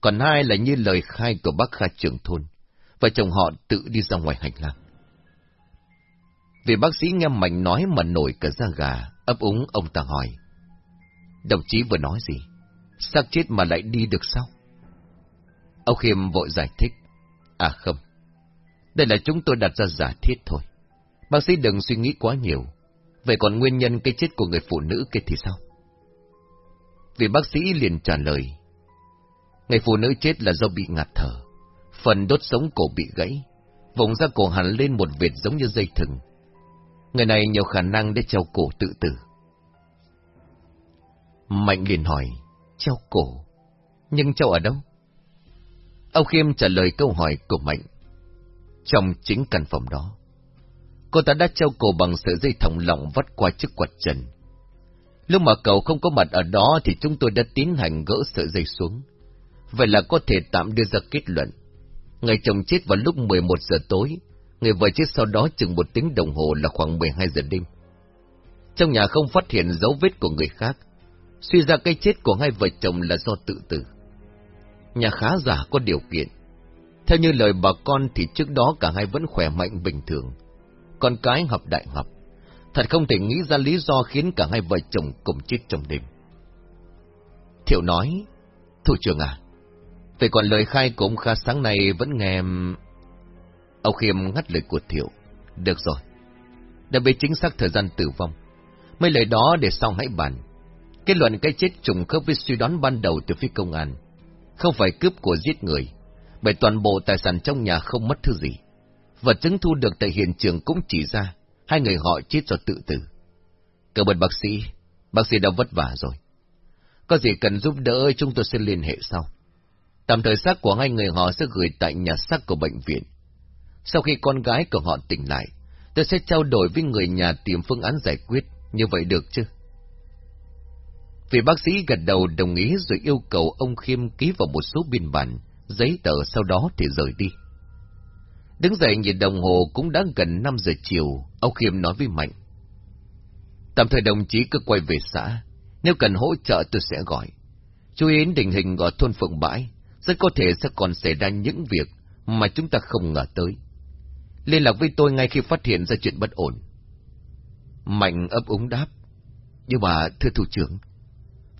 Còn hai là như lời khai của bác Kha trưởng thôn. và chồng họ tự đi ra ngoài hành lang. Vì bác sĩ nghe Mạnh nói mà nổi cả da gà, ấp úng ông ta hỏi. Đồng chí vừa nói gì? xác chết mà lại đi được sao? Ông Khiêm vội giải thích. À không, đây là chúng tôi đặt ra giả thiết thôi. Bác sĩ đừng suy nghĩ quá nhiều. Vậy còn nguyên nhân cái chết của người phụ nữ kia thì sao? Vì bác sĩ liền trả lời. Người phụ nữ chết là do bị ngạt thở. Phần đốt sống cổ bị gãy. Vùng ra cổ hẳn lên một vệt giống như dây thừng. Người này nhiều khả năng để treo cổ tự tử. Mạnh liền hỏi, treo cổ? Nhưng treo ở đâu? Âu Khiêm trả lời câu hỏi của Mạnh. Trong chính căn phòng đó, cô ta đã treo cổ bằng sợi dây thòng lọng vắt qua chiếc quạt trần. Lúc mà cậu không có mặt ở đó thì chúng tôi đã tiến hành gỡ sợi dây xuống. Vậy là có thể tạm đưa ra kết luận. Người chồng chết vào lúc 11 giờ tối, người vợ chết sau đó chừng một tiếng đồng hồ là khoảng 12 giờ đêm. Trong nhà không phát hiện dấu vết của người khác, suy ra cái chết của hai vợ chồng là do tự tử. Nhà khá giả có điều kiện. Theo như lời bà con thì trước đó cả hai vẫn khỏe mạnh bình thường. Con cái học đại học. Thật không thể nghĩ ra lý do khiến cả hai vợ chồng cùng chết trong đêm. Thiệu nói, Thủ trưởng à, về còn lời khai của ông Kha sáng nay vẫn nghe... Ông Khiêm ngắt lời của Thiệu. Được rồi. Đã biết chính xác thời gian tử vong. Mấy lời đó để sau hãy bàn. Kết luận cái chết trùng khớp với suy đoán ban đầu từ phía công an. Không phải cướp của giết người. Bởi toàn bộ tài sản trong nhà không mất thứ gì. Vật chứng thu được tại hiện trường cũng chỉ ra hai người họ chết do tự tử. Cảm ơn bác sĩ. Bác sĩ đã vất vả rồi. Có gì cần giúp đỡ chúng tôi sẽ liên hệ sau. Tạm thời xác của hai người họ sẽ gửi tại nhà xác của bệnh viện. Sau khi con gái của họ tỉnh lại, tôi sẽ trao đổi với người nhà tìm phương án giải quyết, như vậy được chứ? Vị bác sĩ gật đầu đồng ý rồi yêu cầu ông Khiêm ký vào một số biên bản, giấy tờ sau đó thì rời đi. Đứng dậy nhìn đồng hồ cũng đã gần 5 giờ chiều, ông Khiêm nói với Mạnh. Tạm thời đồng chí cứ quay về xã, nếu cần hỗ trợ tôi sẽ gọi. Chú ý đến tình hình ở thôn Phượng Bãi, rất có thể sẽ còn xảy ra những việc mà chúng ta không ngờ tới liên lạc với tôi ngay khi phát hiện ra chuyện bất ổn. Mạnh ấp úng đáp. Nhưng mà, thưa thủ trưởng,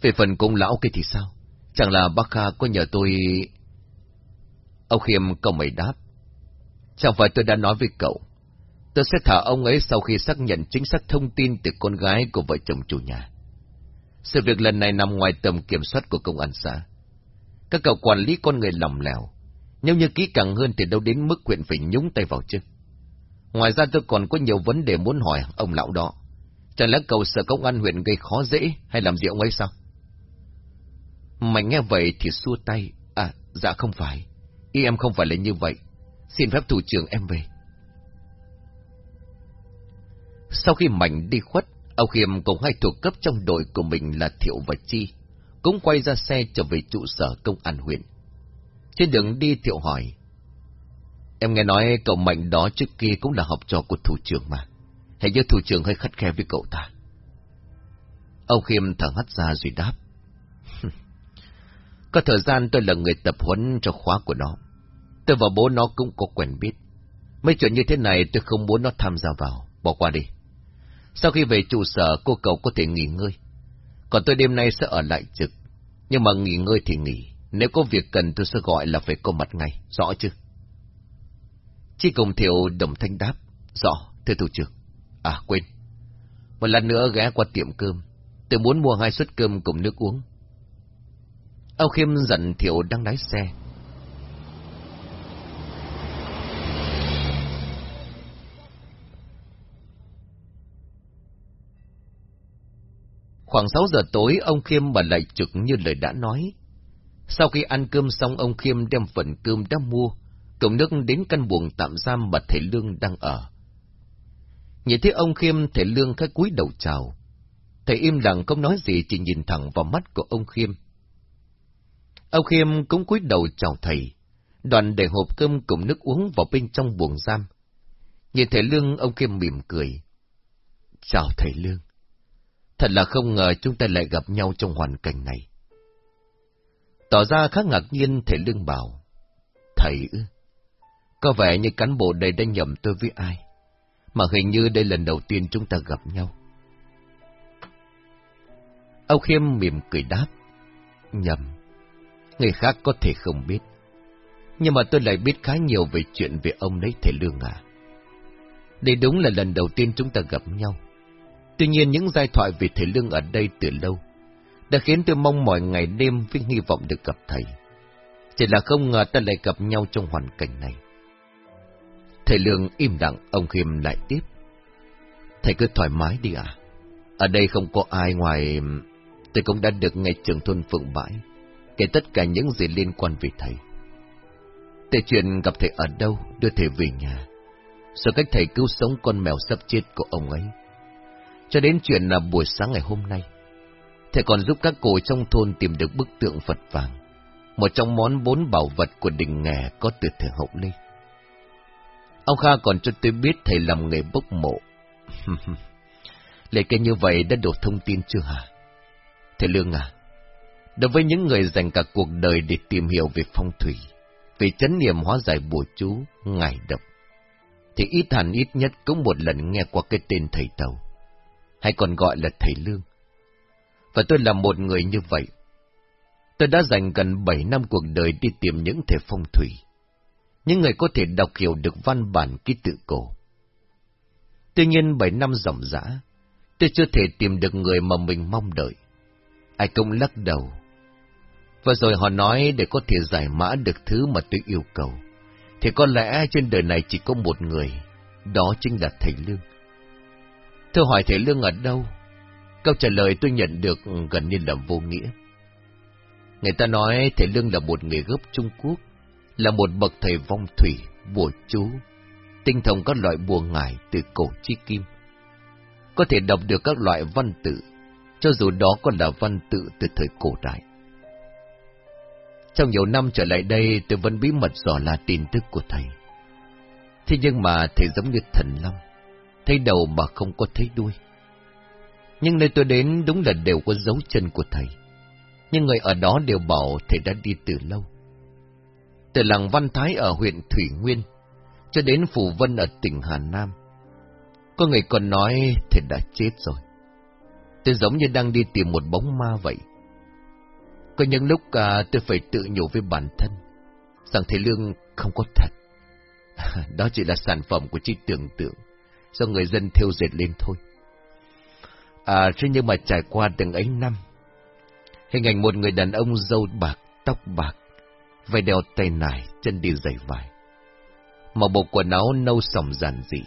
Về phần công lão kia thì sao? Chẳng là bác Kha có nhờ tôi... Ông Khiêm cầu mày đáp. Chẳng phải tôi đã nói với cậu. Tôi sẽ thả ông ấy sau khi xác nhận chính xác thông tin từ con gái của vợ chồng chủ nhà. Sự việc lần này nằm ngoài tầm kiểm soát của công an xã. Các cậu quản lý con người lỏng lẻo. Nếu như kỹ càng hơn thì đâu đến mức huyện phải nhúng tay vào chứ. Ngoài ra tôi còn có nhiều vấn đề muốn hỏi ông lão đó. Chẳng lẽ cậu sợ công an huyện gây khó dễ hay làm gì ông ấy sao? Mày nghe vậy thì xua tay. À, dạ không phải. Ý em không phải là như vậy. Xin phép thủ trưởng em về. Sau khi Mạnh đi khuất, ông Khiêm cùng hai thuộc cấp trong đội của mình là Thiệu và Chi, cũng quay ra xe trở về trụ sở công an huyện. Trên đường đi Thiệu hỏi, Em nghe nói cậu Mạnh đó trước kia cũng là học trò của thủ trưởng mà. Hãy nhớ thủ trưởng hơi khắt khe với cậu ta. Ông Khiêm thở hắt ra rồi đáp. Có thời gian tôi là người tập huấn cho khóa của nó. Tôi và bố nó cũng có quen biết. Mấy chuyện như thế này tôi không muốn nó tham gia vào. Bỏ qua đi. Sau khi về trụ sở, cô cậu có thể nghỉ ngơi. Còn tôi đêm nay sẽ ở lại trực. Nhưng mà nghỉ ngơi thì nghỉ. Nếu có việc cần tôi sẽ gọi là phải có mặt ngay. Rõ chứ? Chi cùng thiệu đồng thanh đáp. Rõ, thưa thủ trưởng. À, quên. Một lần nữa ghé qua tiệm cơm. Tôi muốn mua hai suất cơm cùng nước uống. Âu Khiêm dặn Thiệu đang lái xe. Khoảng 6 giờ tối, ông Khiêm bà lại trực như lời đã nói. Sau khi ăn cơm xong, ông Khiêm đem phần cơm đã mua, cùng nước đến căn buồng tạm giam mà thầy Lương đang ở. Nhìn thấy ông Khiêm, thầy Lương khách cúi đầu chào. Thầy im lặng không nói gì, chỉ nhìn thẳng vào mắt của ông Khiêm. Ông Khiêm cũng cúi đầu chào thầy, đoàn để hộp cơm cùng nước uống vào bên trong buồng giam. Nhìn thầy Lương, ông Khiêm mỉm cười. Chào thầy Lương. Thật là không ngờ chúng ta lại gặp nhau trong hoàn cảnh này. Tỏ ra khá ngạc nhiên, thầy Lương bảo. Thầy ư? Có vẻ như cán bộ đây đã nhầm tôi với ai. Mà hình như đây lần đầu tiên chúng ta gặp nhau. Ông Khiêm mỉm cười đáp. Nhầm. Người khác có thể không biết. Nhưng mà tôi lại biết khá nhiều về chuyện về ông đấy thầy Lương à. Đây đúng là lần đầu tiên chúng ta gặp nhau. Tuy nhiên những giai thoại về thầy Lương ở đây từ lâu đã khiến tôi mong mỏi ngày đêm với hy vọng được gặp thầy. Chỉ là không ngờ ta lại gặp nhau trong hoàn cảnh này. Thầy Lương im lặng, ông Khiêm lại tiếp. Thầy cứ thoải mái đi à. Ở đây không có ai ngoài... Tôi cũng đã được nghe trường thôn Phượng Bãi, kể tất cả những gì liên quan về thầy. Tề chuyện gặp thầy ở đâu, đưa thầy về nhà. Rồi cách thầy cứu sống con mèo sắp chết của ông ấy. Cho đến chuyện là buổi sáng ngày hôm nay, thầy còn giúp các cô trong thôn tìm được bức tượng Phật vàng, một trong món bốn bảo vật của đình nghè có từ thời hậu lê. Ông Kha còn cho tôi biết thầy làm nghề bốc mộ. Lệ kể như vậy đã đủ thông tin chưa hả? Thầy Lương à, đối với những người dành cả cuộc đời để tìm hiểu về phong thủy, về chấn niệm hóa giải bùa chú, ngài độc, thì ít hẳn ít nhất cũng một lần nghe qua cái tên thầy tàu, hay còn gọi là thầy Lương. Và tôi là một người như vậy. Tôi đã dành gần bảy năm cuộc đời đi tìm những thể phong thủy, những người có thể đọc hiểu được văn bản ký tự cổ. Tuy nhiên bảy năm rộng rã, tôi chưa thể tìm được người mà mình mong đợi. Ai cũng lắc đầu. Và rồi họ nói để có thể giải mã được thứ mà tôi yêu cầu, thì có lẽ trên đời này chỉ có một người, đó chính là Thầy Lương. Thưa hỏi Thầy Lương ở đâu? Câu trả lời tôi nhận được gần như là vô nghĩa. Người ta nói Thầy Lương là một người gốc Trung Quốc, là một bậc thầy vong thủy, bùa chú, tinh thông các loại bùa ngải từ cổ chi kim. Có thể đọc được các loại văn tự, cho dù đó còn là văn tự từ thời cổ đại. Trong nhiều năm trở lại đây, tôi vẫn bí mật dò la tin tức của thầy. Thế nhưng mà thầy giống như thần long, thấy đầu mà không có thấy đuôi. Nhưng nơi tôi đến đúng là đều có dấu chân của thầy. Nhưng người ở đó đều bảo thầy đã đi từ lâu. Từ làng Văn Thái ở huyện Thủy Nguyên, cho đến Phủ Vân ở tỉnh Hà Nam. Có người còn nói thầy đã chết rồi. Tôi giống như đang đi tìm một bóng ma vậy. Có những lúc à, tôi phải tự nhủ với bản thân, rằng thầy Lương không có thật. Đó chỉ là sản phẩm của trí tưởng tượng, do người dân theo dệt lên thôi. À, thế nhưng mà trải qua từng ấy năm, hình ảnh một người đàn ông dâu bạc, tóc bạc, vai đeo tay nải, chân đi giày vải. mà bộ quần áo nâu sòng giản dị,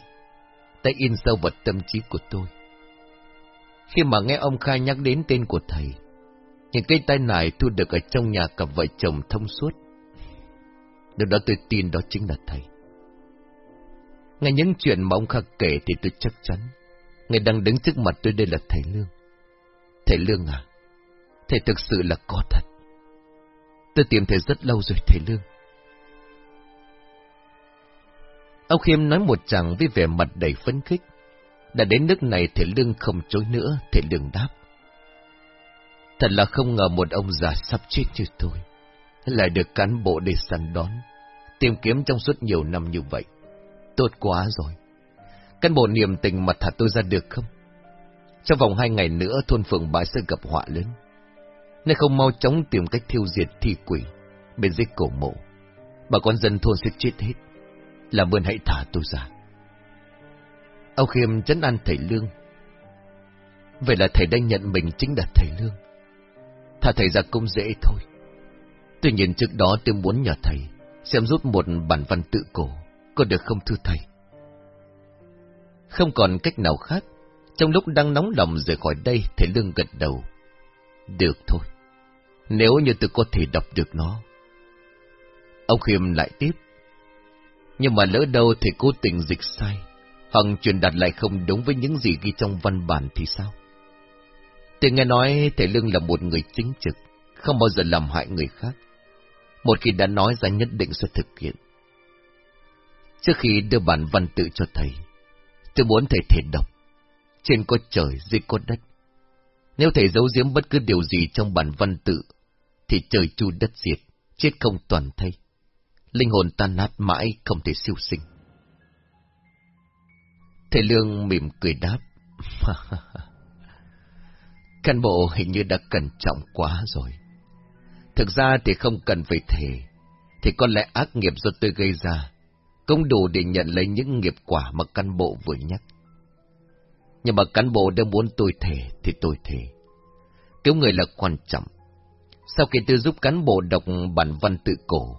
tay in sâu vào tâm trí của tôi. Khi mà nghe ông Khai nhắc đến tên của thầy, những cây tay nải thu được ở trong nhà cặp vợ chồng thông suốt. Lúc đó tôi tin đó chính là thầy. Nghe những chuyện mà ông Khắc kể thì tôi chắc chắn, người đang đứng trước mặt tôi đây là thầy Lương. Thầy Lương à, thầy thực sự là có thật. Tôi tìm thầy rất lâu rồi thầy Lương. Ông Khiêm nói một chàng với vẻ mặt đầy phấn khích. Đã đến nước này thầy Lương không chối nữa, thầy Lương đáp. Thật là không ngờ một ông già sắp chết như tôi, lại được cán bộ để săn đón, tìm kiếm trong suốt nhiều năm như vậy. Tốt quá rồi. căn bộ niềm tình mà thả tôi ra được không? Trong vòng hai ngày nữa thôn phường bái sẽ gặp họa lớn. Nếu không mau chóng tìm cách thiêu diệt thi quỷ bên dưới cổ mộ, bà con dân thôn sẽ chết hết. Làm ơn hãy thả tôi ra. Âu Khiêm chấn an thầy Lương. Vậy là thầy đang nhận mình chính là thầy Lương. Thả thầy ra cũng dễ thôi. Tuy nhiên trước đó tôi muốn nhờ thầy xem rút một bản văn tự cổ, có được không thưa thầy? Không còn cách nào khác, trong lúc đang nóng lòng rời khỏi đây, thầy Lương gật đầu. Được thôi, nếu như tôi có thể đọc được nó. Ông Khiêm lại tiếp. Nhưng mà lỡ đâu thầy cố tình dịch sai, hoặc truyền đạt lại không đúng với những gì ghi trong văn bản thì sao? Tôi nghe nói thầy Lương là một người chính trực, không bao giờ làm hại người khác. Một khi đã nói ra nhất định sẽ thực hiện. Trước khi đưa bản văn tự cho thầy, tôi muốn thầy thể đọc. Trên có trời, dưới có đất. Nếu thầy giấu giếm bất cứ điều gì trong bản văn tự, thì trời chu đất diệt, chết không toàn thây. Linh hồn tan nát mãi không thể siêu sinh. Thầy Lương mỉm cười đáp. Cán bộ hình như đã cẩn trọng quá rồi. Thực ra thì không cần phải thề, thì có lẽ ác nghiệp do tôi gây ra, cũng đủ để nhận lấy những nghiệp quả mà cán bộ vừa nhắc. Nhưng mà cán bộ đã muốn tôi thề thì tôi thề. Cứu người là quan trọng. Sau khi tôi giúp cán bộ đọc bản văn tự cổ,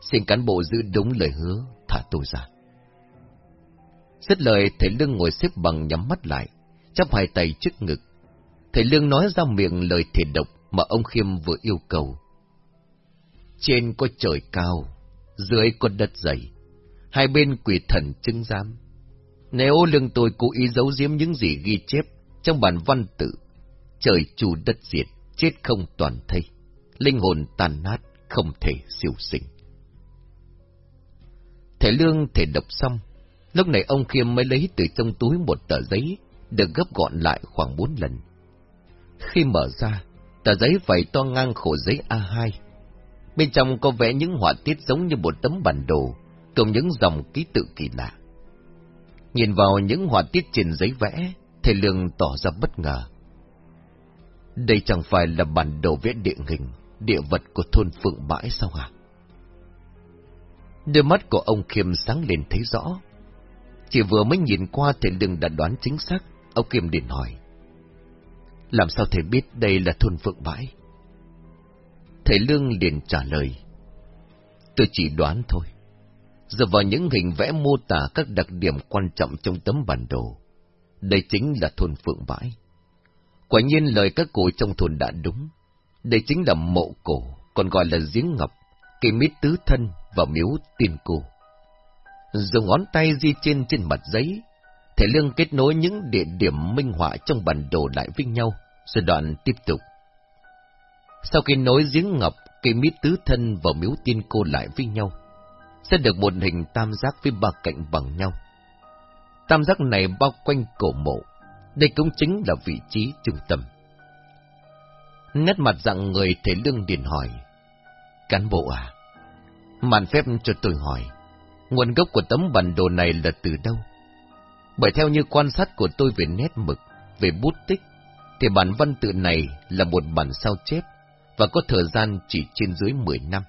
xin cán bộ giữ đúng lời hứa, thả tôi ra. xích lời, thầy Lương ngồi xếp bằng nhắm mắt lại, chắp hai tay trước ngực. Thầy Lương nói ra miệng lời thể độc mà ông Khiêm vừa yêu cầu. Trên có trời cao, dưới có đất dày, hai bên quỷ thần chứng giám. Nếu lương tôi cố ý giấu giếm những gì ghi chép trong bản văn tự, trời chủ đất diệt, chết không toàn thây, linh hồn tàn nát, không thể siêu sinh. thể Lương thể đọc xong, lúc này ông Khiêm mới lấy từ trong túi một tờ giấy, được gấp gọn lại khoảng bốn lần. Khi mở ra, tờ giấy vầy to ngang khổ giấy A2. Bên trong có vẽ những họa tiết giống như một tấm bản đồ, cùng những dòng ký tự kỳ lạ. Nhìn vào những họa tiết trên giấy vẽ, thầy Lương tỏ ra bất ngờ. Đây chẳng phải là bản đồ vẽ địa hình, địa vật của thôn Phượng Bãi sao hả? Đôi mắt của ông Khiêm sáng lên thấy rõ. Chỉ vừa mới nhìn qua thầy Lương đã đoán chính xác, ông Khiêm liền hỏi. Làm sao thầy biết đây là thôn Phượng Bãi? Thầy Lương liền trả lời. Tôi chỉ đoán thôi. Dựa vào những hình vẽ mô tả các đặc điểm quan trọng trong tấm bản đồ. Đây chính là thôn Phượng Bãi. Quả nhiên lời các cụ trong thôn đã đúng. Đây chính là mộ cổ, còn gọi là giếng ngọc, cây mít tứ thân và miếu tiên cô. Dùng ngón tay di trên trên mặt giấy, Thể Lương kết nối những địa điểm minh họa trong bản đồ lại với nhau, rồi đoạn tiếp tục. Sau khi nối giếng ngọc, cây mít tứ thân và miếu tiên cô lại với nhau, sẽ được một hình tam giác với ba cạnh bằng nhau. Tam giác này bao quanh cổ mộ, đây cũng chính là vị trí trung tâm. Nét mặt dạng người thể lương điền hỏi, Cán bộ à, màn phép cho tôi hỏi, nguồn gốc của tấm bản đồ này là từ đâu? Bởi theo như quan sát của tôi về nét mực, về bút tích, thì bản văn tự này là một bản sao chép, và có thời gian chỉ trên dưới 10 năm.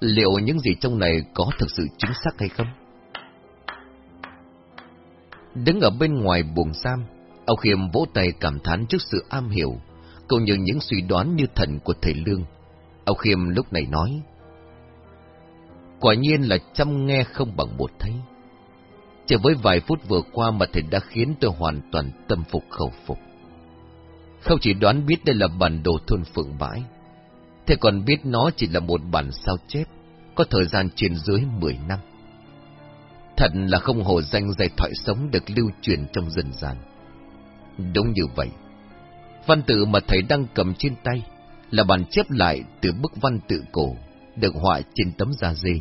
Liệu những gì trong này có thực sự chính xác hay không? Đứng ở bên ngoài buồng giam, Âu Khiêm vỗ tay cảm thán trước sự am hiểu, cũng như những suy đoán như thần của thầy Lương. Âu Khiêm lúc này nói, Quả nhiên là chăm nghe không bằng một thấy. Chỉ với vài phút vừa qua mà thầy đã khiến tôi hoàn toàn tâm phục khẩu phục. Không chỉ đoán biết đây là bản đồ thôn phượng bãi, thế còn biết nó chỉ là một bản sao chép, có thời gian trên dưới 10 năm. Thật là không hồ danh dạy thoại sống được lưu truyền trong dân gian. Đúng như vậy. Văn tự mà thầy đang cầm trên tay là bản chép lại từ bức văn tự cổ, được họa trên tấm da dê.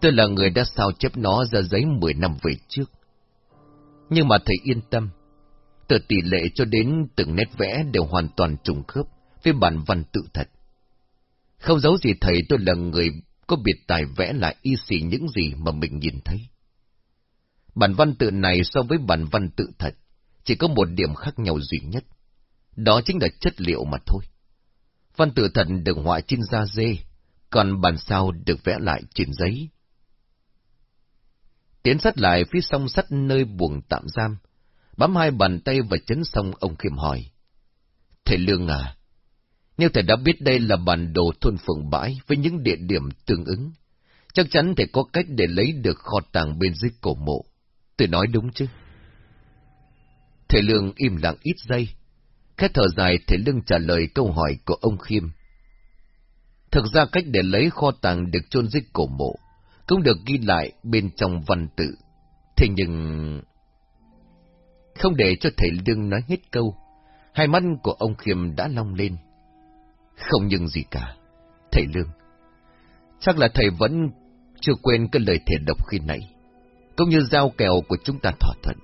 Tôi là người đã sao chép nó ra giấy 10 năm về trước. Nhưng mà thầy yên tâm, từ tỷ lệ cho đến từng nét vẽ đều hoàn toàn trùng khớp với bản văn tự thật. Không giấu gì thầy tôi là người có biệt tài vẽ lại y xì những gì mà mình nhìn thấy. Bản văn tự này so với bản văn tự thật, chỉ có một điểm khác nhau duy nhất. Đó chính là chất liệu mà thôi. Văn tự thật được họa trên da dê, còn bản sao được vẽ lại trên giấy. Tiến sát lại phía song sắt nơi buồng tạm giam, bám hai bàn tay và chấn sông ông Khiêm hỏi. Thầy Lương à, nếu thầy đã biết đây là bản đồ thôn phường bãi với những địa điểm tương ứng, chắc chắn thầy có cách để lấy được kho tàng bên dưới cổ mộ. Tôi nói đúng chứ? Thầy Lương im lặng ít giây. Khét thở dài thầy Lương trả lời câu hỏi của ông Khiêm. Thực ra cách để lấy kho tàng được chôn dưới cổ mộ cũng được ghi lại bên trong văn tự. Thế nhưng... Không để cho thầy Lương nói hết câu, hai mắt của ông Khiêm đã long lên. Không nhưng gì cả, thầy Lương. Chắc là thầy vẫn chưa quên cái lời thề độc khi nãy, cũng như giao kèo của chúng ta thỏa thuận.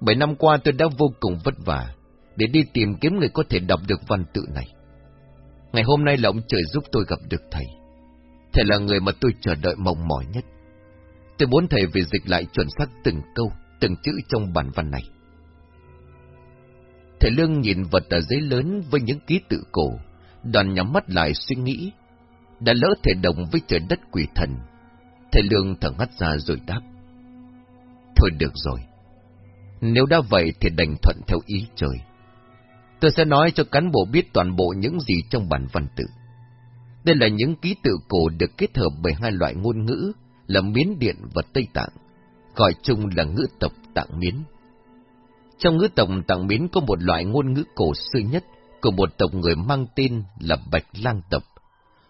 Bảy năm qua tôi đã vô cùng vất vả để đi tìm kiếm người có thể đọc được văn tự này. Ngày hôm nay là ông trời giúp tôi gặp được thầy. Thầy là người mà tôi chờ đợi mong mỏi nhất. Tôi muốn thầy về dịch lại chuẩn xác từng câu, từng chữ trong bản văn này. Thầy Lương nhìn vật tờ giấy lớn với những ký tự cổ, đoàn nhắm mắt lại suy nghĩ. Đã lỡ thể đồng với trời đất quỷ thần. Thầy Lương thở hắt ra rồi đáp. Thôi được rồi. Nếu đã vậy thì đành thuận theo ý trời. Tôi sẽ nói cho cán bộ biết toàn bộ những gì trong bản văn tự. Đây là những ký tự cổ được kết hợp bởi hai loại ngôn ngữ là Miến Điện và Tây Tạng, gọi chung là ngữ tộc Tạng Miến. Trong ngữ tộc Tạng Miến có một loại ngôn ngữ cổ xưa nhất của một tộc người mang tên là Bạch Lang tộc.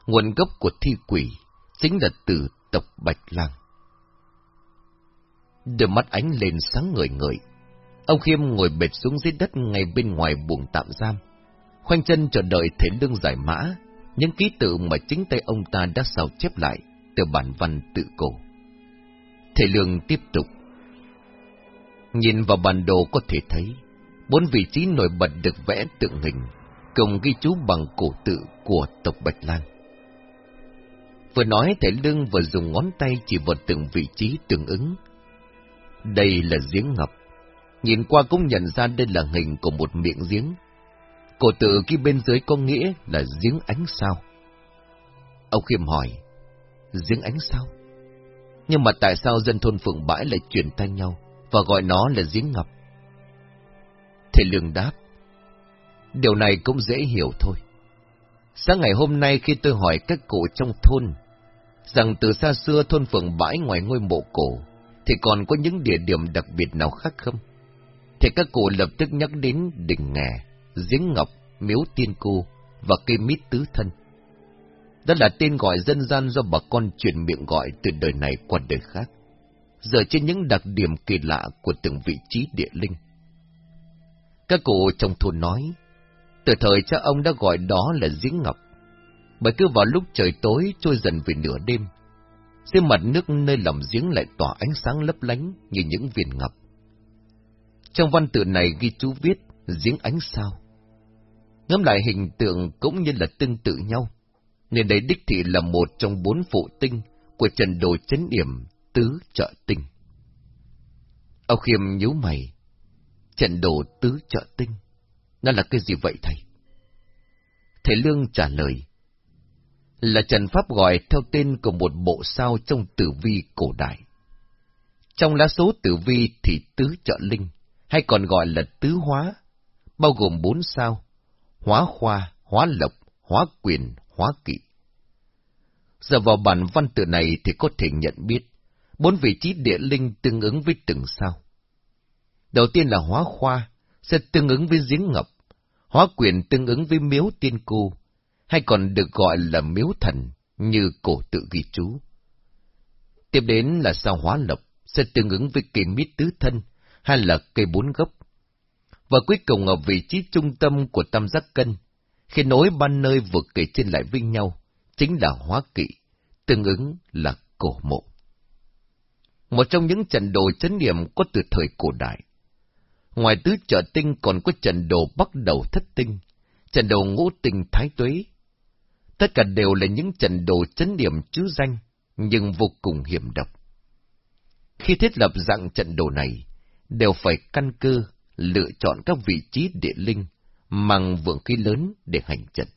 Nguồn gốc của thi quỷ chính là từ tộc Bạch Lang. Đôi mắt ánh lên sáng ngời ngời. Ông Khiêm ngồi bệt xuống dưới đất ngay bên ngoài buồng tạm giam. Khoanh chân chờ đợi thể lương giải mã, những ký tự mà chính tay ông ta đã sao chép lại từ bản văn tự cổ. Thầy Lương tiếp tục. Nhìn vào bản đồ có thể thấy, bốn vị trí nổi bật được vẽ tượng hình, cùng ghi chú bằng cổ tự của tộc Bạch Lan. Vừa nói thầy Lương vừa dùng ngón tay chỉ vào từng vị trí tương ứng. Đây là giếng ngập. Nhìn qua cũng nhận ra đây là hình của một miệng giếng, Cổ tự kia bên dưới có nghĩa là giếng ánh sao. Ông Khiêm hỏi, giếng ánh sao? Nhưng mà tại sao dân thôn Phượng Bãi lại chuyển tay nhau và gọi nó là giếng ngập? Thầy Lương đáp, điều này cũng dễ hiểu thôi. Sáng ngày hôm nay khi tôi hỏi các cụ trong thôn, rằng từ xa xưa thôn phường Bãi ngoài ngôi mộ cổ, thì còn có những địa điểm đặc biệt nào khác không? Thì các cụ lập tức nhắc đến đỉnh nghè, giếng ngọc, miếu tiên cô và cây mít tứ thân. Đó là tên gọi dân gian do bà con truyền miệng gọi từ đời này qua đời khác, dựa trên những đặc điểm kỳ lạ của từng vị trí địa linh. Các cụ trong thôn nói, từ thời cha ông đã gọi đó là giếng ngọc, bởi cứ vào lúc trời tối trôi dần về nửa đêm, dưới mặt nước nơi lòng giếng lại tỏa ánh sáng lấp lánh như những viên ngọc. Trong văn tự này ghi chú viết giếng ánh sao. Ngắm lại hình tượng cũng như là tương tự nhau, nên đây đích thị là một trong bốn phụ tinh của trần đồ chấn điểm tứ trợ tinh. Âu Khiêm nhíu mày, trận đồ tứ trợ tinh, nó là cái gì vậy thầy? Thầy Lương trả lời. Là Trần Pháp gọi theo tên của một bộ sao trong tử vi cổ đại. Trong lá số tử vi thì tứ trợ linh, hay còn gọi là tứ hóa, bao gồm bốn sao, hóa khoa, hóa lộc, hóa quyền, hóa kỵ. Giờ vào bản văn tự này thì có thể nhận biết, bốn vị trí địa linh tương ứng với từng sao. Đầu tiên là hóa khoa, sẽ tương ứng với giếng ngập, hóa quyền tương ứng với miếu tiên cô, hay còn được gọi là miếu thần, như cổ tự ghi chú. Tiếp đến là sao hóa lộc, sẽ tương ứng với cây mít tứ thân, hay là cây bốn gốc. Và cuối cùng ở vị trí trung tâm của tam giác cân, khi nối ba nơi vừa kể trên lại với nhau, chính là hóa kỵ, tương ứng là cổ mộ. Một trong những trận đồ chấn niệm có từ thời cổ đại. Ngoài tứ trợ tinh còn có trận đồ bắt đầu thất tinh, trận đồ ngũ tinh thái tuế. Tất cả đều là những trận đồ chấn điểm chứ danh, nhưng vô cùng hiểm độc. Khi thiết lập dạng trận đồ này, đều phải căn cơ, lựa chọn các vị trí địa linh, mang vượng khí lớn để hành trận.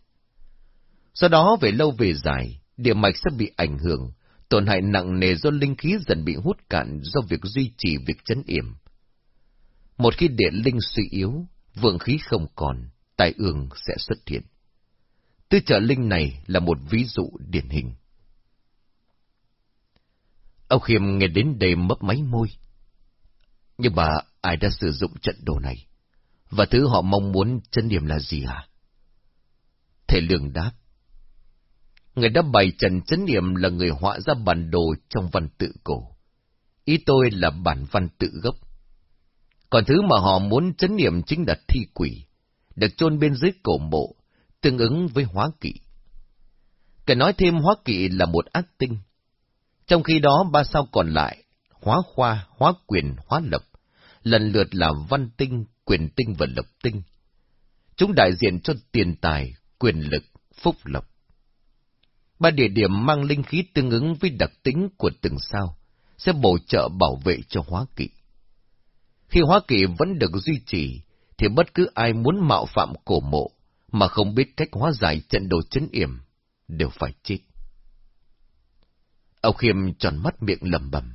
sau đó về lâu về dài, địa mạch sẽ bị ảnh hưởng, tổn hại nặng nề do linh khí dần bị hút cạn do việc duy trì việc chấn yểm. Một khi địa linh suy yếu, vượng khí không còn, tai ương sẽ xuất hiện. Tư trợ linh này là một ví dụ điển hình. Ông Khiêm nghe đến đây mấp máy môi. Nhưng mà ai đã sử dụng trận đồ này? Và thứ họ mong muốn chân điểm là gì à? Thầy Lương đáp. Người đã bày trần chấn niệm là người họa ra bản đồ trong văn tự cổ. Ý tôi là bản văn tự gốc. Còn thứ mà họ muốn chấn niệm chính là thi quỷ, được chôn bên dưới cổ mộ, tương ứng với hóa kỵ. Cần nói thêm hóa kỵ là một ác tinh. Trong khi đó ba sao còn lại, hóa khoa, hóa quyền, hóa lập, lần lượt là văn tinh, quyền tinh và lập tinh. Chúng đại diện cho tiền tài, quyền lực, phúc lộc. Ba địa điểm mang linh khí tương ứng với đặc tính của từng sao, sẽ bổ trợ bảo vệ cho hóa kỵ. Khi hóa kỳ vẫn được duy trì, thì bất cứ ai muốn mạo phạm cổ mộ, mà không biết cách hóa giải trận đồ chấn yểm, đều phải chết. Âu Khiêm tròn mắt miệng lầm bầm.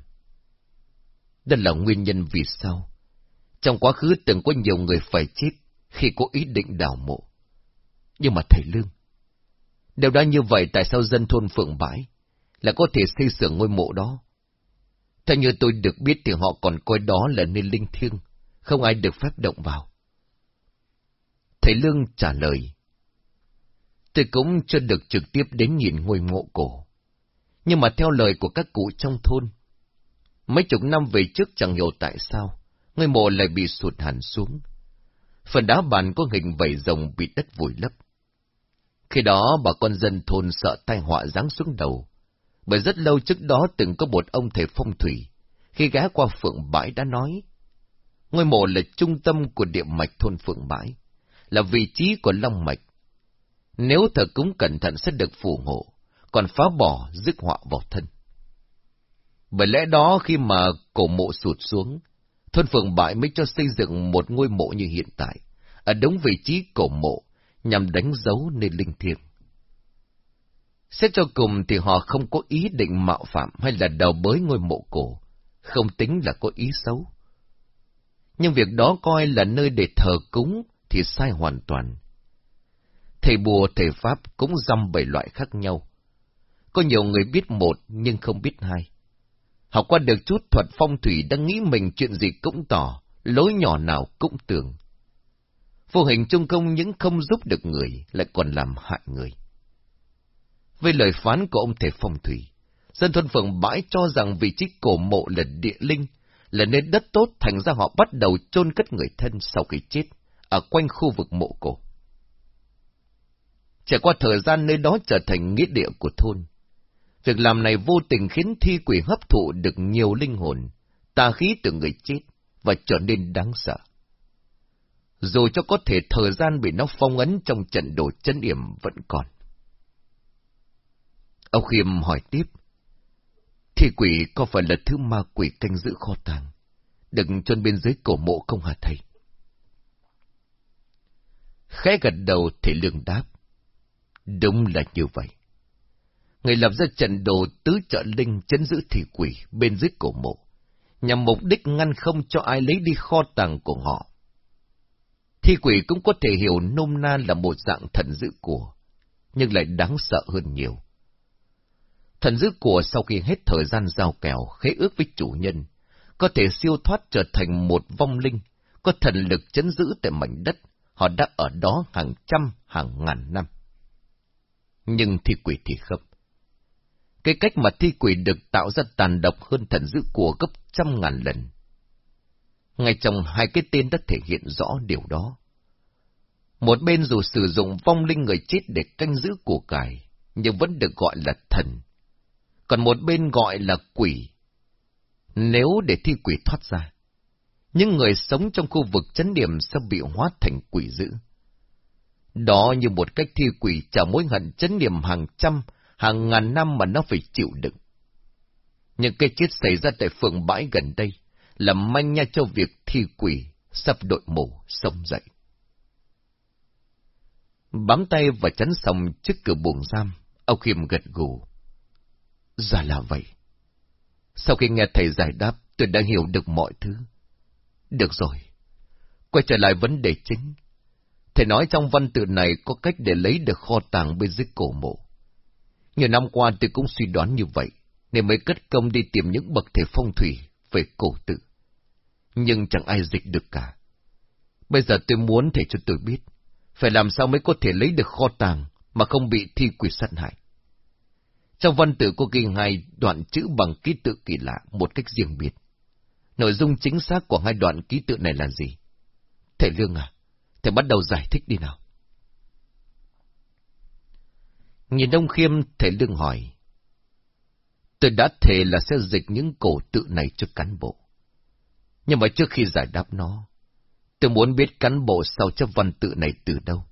Đây là nguyên nhân vì sao? Trong quá khứ từng có nhiều người phải chết khi có ý định đào mộ. Nhưng mà thầy Lương, Đều đã như vậy tại sao dân thôn Phượng Bãi là có thể xây sửa ngôi mộ đó? Theo như tôi được biết thì họ còn coi đó là nơi linh thiêng, không ai được phép động vào. Thầy Lương trả lời. Tôi cũng chưa được trực tiếp đến nhìn ngôi mộ cổ. Nhưng mà theo lời của các cụ trong thôn, mấy chục năm về trước chẳng hiểu tại sao, ngôi mộ lại bị sụt hẳn xuống. Phần đá bàn có hình vảy rồng bị đất vùi lấp. Khi đó bà con dân thôn sợ tai họa giáng xuống đầu, bởi rất lâu trước đó từng có một ông thầy phong thủy, khi ghé qua phượng bãi đã nói, ngôi mộ là trung tâm của địa mạch thôn phượng bãi, là vị trí của long mạch. Nếu thờ cúng cẩn thận sẽ được phù hộ, còn phá bỏ dứt họa vào thân. Bởi lẽ đó khi mà cổ mộ sụt xuống, thôn phượng bãi mới cho xây dựng một ngôi mộ như hiện tại, ở đúng vị trí cổ mộ, nhằm đánh dấu nơi linh thiêng. Xét cho cùng thì họ không có ý định mạo phạm hay là đào bới ngôi mộ cổ, không tính là có ý xấu. Nhưng việc đó coi là nơi để thờ cúng thì sai hoàn toàn. Thầy bùa thầy Pháp cũng dăm bảy loại khác nhau. Có nhiều người biết một nhưng không biết hai. Học qua được chút thuật phong thủy đang nghĩ mình chuyện gì cũng tỏ, lối nhỏ nào cũng tưởng. Vô hình trung công những không giúp được người, lại còn làm hại người. Với lời phán của ông thầy phong thủy, dân thôn phường bãi cho rằng vị trí cổ mộ là địa linh, là nơi đất tốt thành ra họ bắt đầu chôn cất người thân sau khi chết, ở quanh khu vực mộ cổ. Trải qua thời gian nơi đó trở thành nghĩa địa của thôn. Việc làm này vô tình khiến thi quỷ hấp thụ được nhiều linh hồn, tà khí từ người chết, và trở nên đáng sợ dù cho có thể thời gian bị nó phong ấn trong trận đồ chân điểm vẫn còn. Ông Khiêm hỏi tiếp, thi quỷ có phải là thứ ma quỷ canh giữ kho tàng, đừng chôn bên dưới cổ mộ không hả thầy? Khẽ gật đầu thì lương đáp, Đúng là như vậy. Người lập ra trận đồ tứ trợ linh chấn giữ thị quỷ bên dưới cổ mộ, nhằm mục đích ngăn không cho ai lấy đi kho tàng của họ. Thi quỷ cũng có thể hiểu nôm na là một dạng thần dữ của, nhưng lại đáng sợ hơn nhiều. Thần dữ của sau khi hết thời gian giao kèo khế ước với chủ nhân, có thể siêu thoát trở thành một vong linh, có thần lực chấn giữ tại mảnh đất, họ đã ở đó hàng trăm, hàng ngàn năm. Nhưng thi quỷ thì không. Cái cách mà thi quỷ được tạo ra tàn độc hơn thần dữ của gấp trăm ngàn lần. Ngay trong hai cái tên đã thể hiện rõ điều đó. Một bên dù sử dụng vong linh người chết để canh giữ của cải, nhưng vẫn được gọi là thần. Còn một bên gọi là quỷ. Nếu để thi quỷ thoát ra, những người sống trong khu vực chấn điểm sẽ bị hóa thành quỷ dữ. Đó như một cách thi quỷ trả mối hận chấn điểm hàng trăm, hàng ngàn năm mà nó phải chịu đựng. Những cái chết xảy ra tại phường bãi gần đây là manh nha cho việc thi quỷ sắp đội mù sống dậy. Bám tay và chắn sòng trước cửa buồng giam, ông Khiêm gật gù. Dạ là vậy. Sau khi nghe thầy giải đáp, tôi đã hiểu được mọi thứ. Được rồi. Quay trở lại vấn đề chính. Thầy nói trong văn tự này có cách để lấy được kho tàng bên dưới cổ mộ. Nhiều năm qua tôi cũng suy đoán như vậy, nên mới cất công đi tìm những bậc thể phong thủy về cổ tự. Nhưng chẳng ai dịch được cả. Bây giờ tôi muốn thầy cho tôi biết, phải làm sao mới có thể lấy được kho tàng mà không bị thi quỷ sát hại. Trong văn tự có ghi hai đoạn chữ bằng ký tự kỳ lạ một cách riêng biệt. Nội dung chính xác của hai đoạn ký tự này là gì? Thầy Lương à, thầy bắt đầu giải thích đi nào. Nhìn Đông Khiêm, thầy Lương hỏi. Tôi đã thề là sẽ dịch những cổ tự này cho cán bộ. Nhưng mà trước khi giải đáp nó, tôi muốn biết cán bộ sao chép văn tự này từ đâu.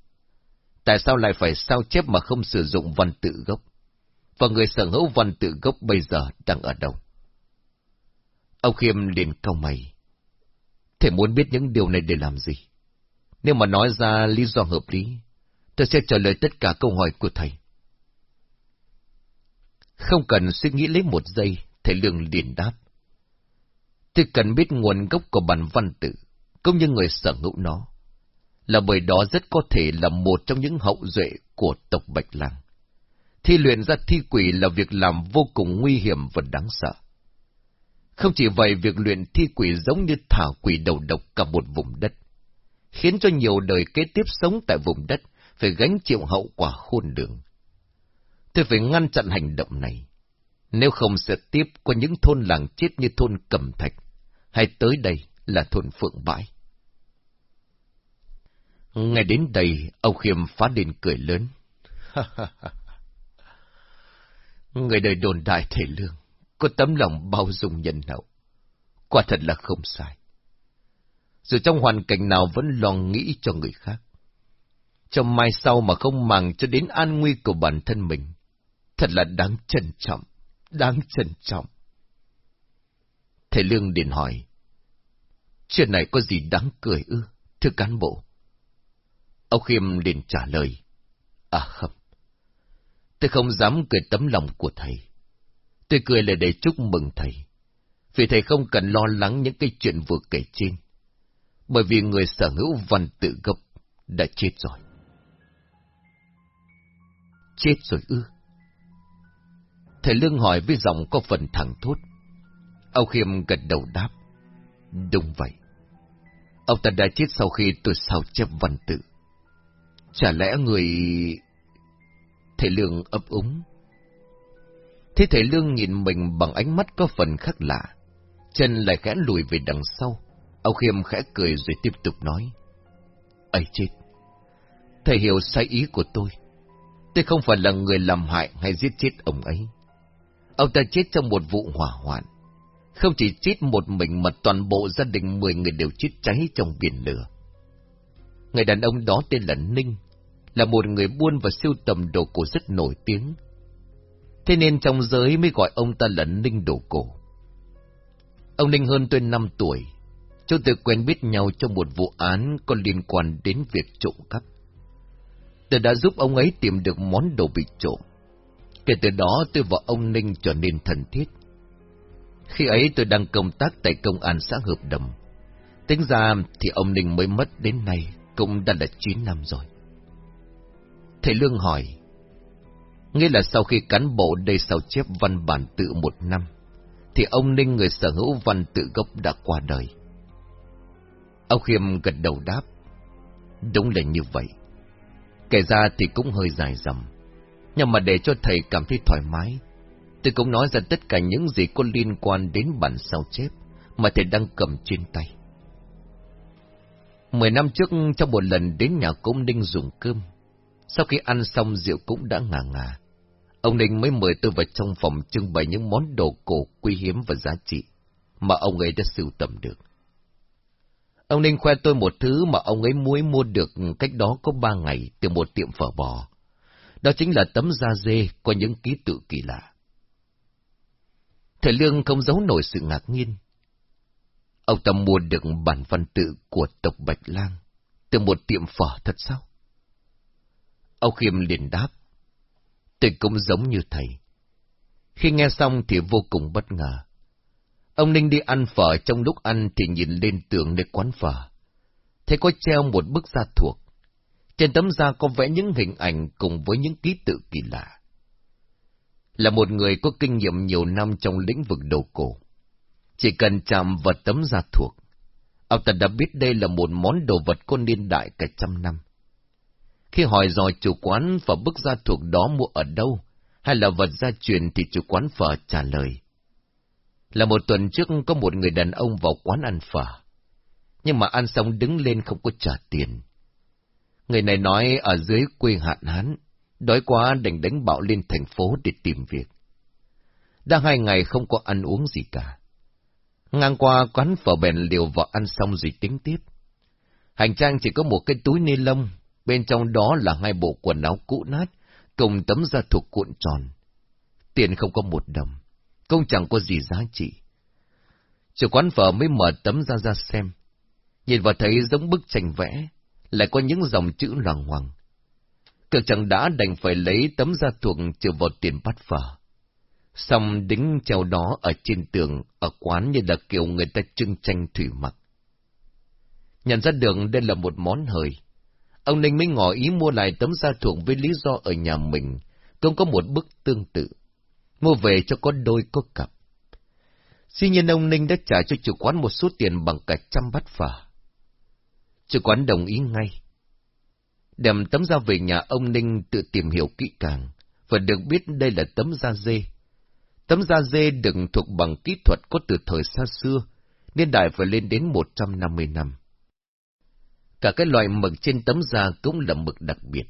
Tại sao lại phải sao chép mà không sử dụng văn tự gốc? Và người sở hữu văn tự gốc bây giờ đang ở đâu? Ông Khiêm liền cau mày. Thầy muốn biết những điều này để làm gì? Nếu mà nói ra lý do hợp lý, tôi sẽ trả lời tất cả câu hỏi của thầy. Không cần suy nghĩ lấy một giây, thầy Lương liền đáp. Tôi cần biết nguồn gốc của bản văn tự, cũng như người sở hữu nó. Là bởi đó rất có thể là một trong những hậu duệ của tộc Bạch Lang. Thi luyện ra thi quỷ là việc làm vô cùng nguy hiểm và đáng sợ. Không chỉ vậy, việc luyện thi quỷ giống như thả quỷ đầu độc cả một vùng đất, khiến cho nhiều đời kế tiếp sống tại vùng đất phải gánh chịu hậu quả khôn đường. Tôi phải ngăn chặn hành động này, nếu không sẽ tiếp có những thôn làng chết như thôn Cẩm Thạch, hay tới đây là thôn Phượng Bãi. Ngay đến đây, ông Khiêm phá lên cười lớn. Người đời đồn đại thể lương, có tấm lòng bao dung nhân hậu. Quả thật là không sai. Dù trong hoàn cảnh nào vẫn lo nghĩ cho người khác. Trong mai sau mà không màng cho đến an nguy của bản thân mình. Thật là đáng trân trọng, đáng trân trọng. Thầy Lương điện hỏi. Chuyện này có gì đáng cười ư, thưa cán bộ? Ông Khiêm liền trả lời. À không, tôi không dám cười tấm lòng của thầy. Tôi cười là để chúc mừng thầy. Vì thầy không cần lo lắng những cái chuyện vừa kể trên. Bởi vì người sở hữu văn tự gốc đã chết rồi. Chết rồi ư? Thầy Lương hỏi với giọng có phần thẳng thốt. Âu Khiêm gật đầu đáp. Đúng vậy. Ông ta đã chết sau khi tôi sao chép văn tự. Chả lẽ người... Thầy Lương ấp úng. Thế thầy Lương nhìn mình bằng ánh mắt có phần khác lạ. Chân lại khẽ lùi về đằng sau. Âu Khiêm khẽ cười rồi tiếp tục nói. ấy chết! Thầy hiểu sai ý của tôi. Tôi không phải là người làm hại hay giết chết ông ấy. Ông ta chết trong một vụ hỏa hoạn. Không chỉ chết một mình mà toàn bộ gia đình mười người đều chết cháy trong biển lửa. Người đàn ông đó tên là Ninh, là một người buôn và siêu tầm đồ cổ rất nổi tiếng. Thế nên trong giới mới gọi ông ta là Ninh đồ cổ. Ông Ninh hơn tôi 5 tuổi. Chúng tôi quen biết nhau trong một vụ án có liên quan đến việc trộm cắp. tôi đã giúp ông ấy tìm được món đồ bị trộm. Kể từ đó tôi và ông Ninh trở nên thân thiết. Khi ấy tôi đang công tác tại công an xã Hợp Đầm. Tính ra thì ông Ninh mới mất đến nay, cũng đã là 9 năm rồi. Thầy Lương hỏi, nghĩa là sau khi cán bộ đây sao chép văn bản tự một năm, thì ông Ninh người sở hữu văn tự gốc đã qua đời. Ông Khiêm gật đầu đáp, đúng là như vậy. Kể ra thì cũng hơi dài dòng, nhưng mà để cho thầy cảm thấy thoải mái, tôi cũng nói ra tất cả những gì có liên quan đến bản sao chép mà thầy đang cầm trên tay. Mười năm trước, trong một lần đến nhà công Ninh dùng cơm, sau khi ăn xong, rượu cũng đã ngà ngà. Ông Ninh mới mời tôi vào trong phòng trưng bày những món đồ cổ quý hiếm và giá trị mà ông ấy đã sưu tầm được. Ông Ninh khoe tôi một thứ mà ông ấy muối mua được cách đó có ba ngày từ một tiệm phở bò. Đó chính là tấm da dê có những ký tự kỳ lạ. Thầy Lương không giấu nổi sự ngạc nhiên. Ông ta mua được bản văn tự của tộc Bạch Lang từ một tiệm phở thật sao? Âu Khiêm liền đáp. Tôi cũng giống như thầy. Khi nghe xong thì vô cùng bất ngờ. Ông Ninh đi ăn phở trong lúc ăn thì nhìn lên tường nơi quán phở. Thấy có treo một bức da thuộc. Trên tấm da có vẽ những hình ảnh cùng với những ký tự kỳ lạ. Là một người có kinh nghiệm nhiều năm trong lĩnh vực đồ cổ. Chỉ cần chạm vào tấm da thuộc, ông ta đã biết đây là một món đồ vật có niên đại cả trăm năm. Khi hỏi dò chủ quán và bức gia thuộc đó mua ở đâu, hay là vật gia truyền thì chủ quán phở trả lời. Là một tuần trước có một người đàn ông vào quán ăn phở, nhưng mà ăn xong đứng lên không có trả tiền. Người này nói ở dưới quê hạn hán, đói quá đành đánh bạo lên thành phố để tìm việc. Đã hai ngày không có ăn uống gì cả. Ngang qua quán phở bèn liều vào ăn xong rồi tính tiếp. Hành trang chỉ có một cái túi ni lông Bên trong đó là hai bộ quần áo cũ nát, cùng tấm da thuộc cuộn tròn. Tiền không có một đồng, công chẳng có gì giá trị. Chủ quán phở mới mở tấm da ra xem. Nhìn vào thấy giống bức tranh vẽ, lại có những dòng chữ loàng hoàng. Cực chẳng đã đành phải lấy tấm da thuộc trừ vào tiền bát phở. Xong đính treo đó ở trên tường, ở quán như là kiểu người ta trưng tranh thủy mặc. Nhận ra được đây là một món hời, Ông Ninh mới ngỏ ý mua lại tấm da thuộc với lý do ở nhà mình, cũng có một bức tương tự. Mua về cho có đôi có cặp. Tuy nhiên ông Ninh đã trả cho chủ quán một số tiền bằng cả trăm bát phở. Chủ quán đồng ý ngay. Đem tấm da về nhà ông Ninh tự tìm hiểu kỹ càng, và được biết đây là tấm da dê. Tấm da dê đừng thuộc bằng kỹ thuật có từ thời xa xưa, nên đại phải lên đến 150 năm. Cả cái loại mực trên tấm da cũng là mực đặc biệt.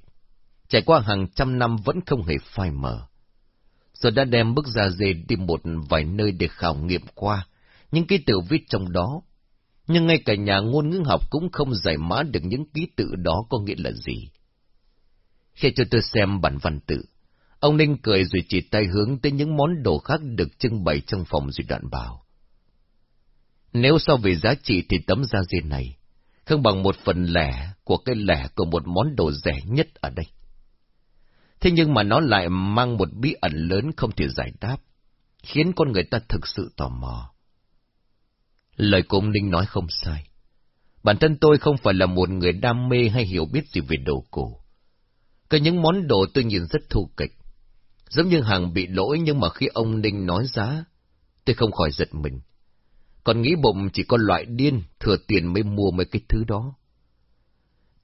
Trải qua hàng trăm năm vẫn không hề phai mờ. Rồi đã đem bức da dê đi một vài nơi để khảo nghiệm qua, những ký tự viết trong đó. Nhưng ngay cả nhà ngôn ngữ học cũng không giải mã được những ký tự đó có nghĩa là gì. Khi cho tôi xem bản văn tự, ông Ninh cười rồi chỉ tay hướng tới những món đồ khác được trưng bày trong phòng rồi đoạn bảo. Nếu so về giá trị thì tấm da dê này không bằng một phần lẻ của cái lẻ của một món đồ rẻ nhất ở đây. Thế nhưng mà nó lại mang một bí ẩn lớn không thể giải đáp, khiến con người ta thực sự tò mò. Lời của ông Ninh nói không sai. Bản thân tôi không phải là một người đam mê hay hiểu biết gì về đồ cổ. Cái những món đồ tôi nhìn rất thu kịch. Giống như hàng bị lỗi nhưng mà khi ông Ninh nói giá, tôi không khỏi giật mình còn nghĩ bụng chỉ có loại điên, thừa tiền mới mua mấy cái thứ đó.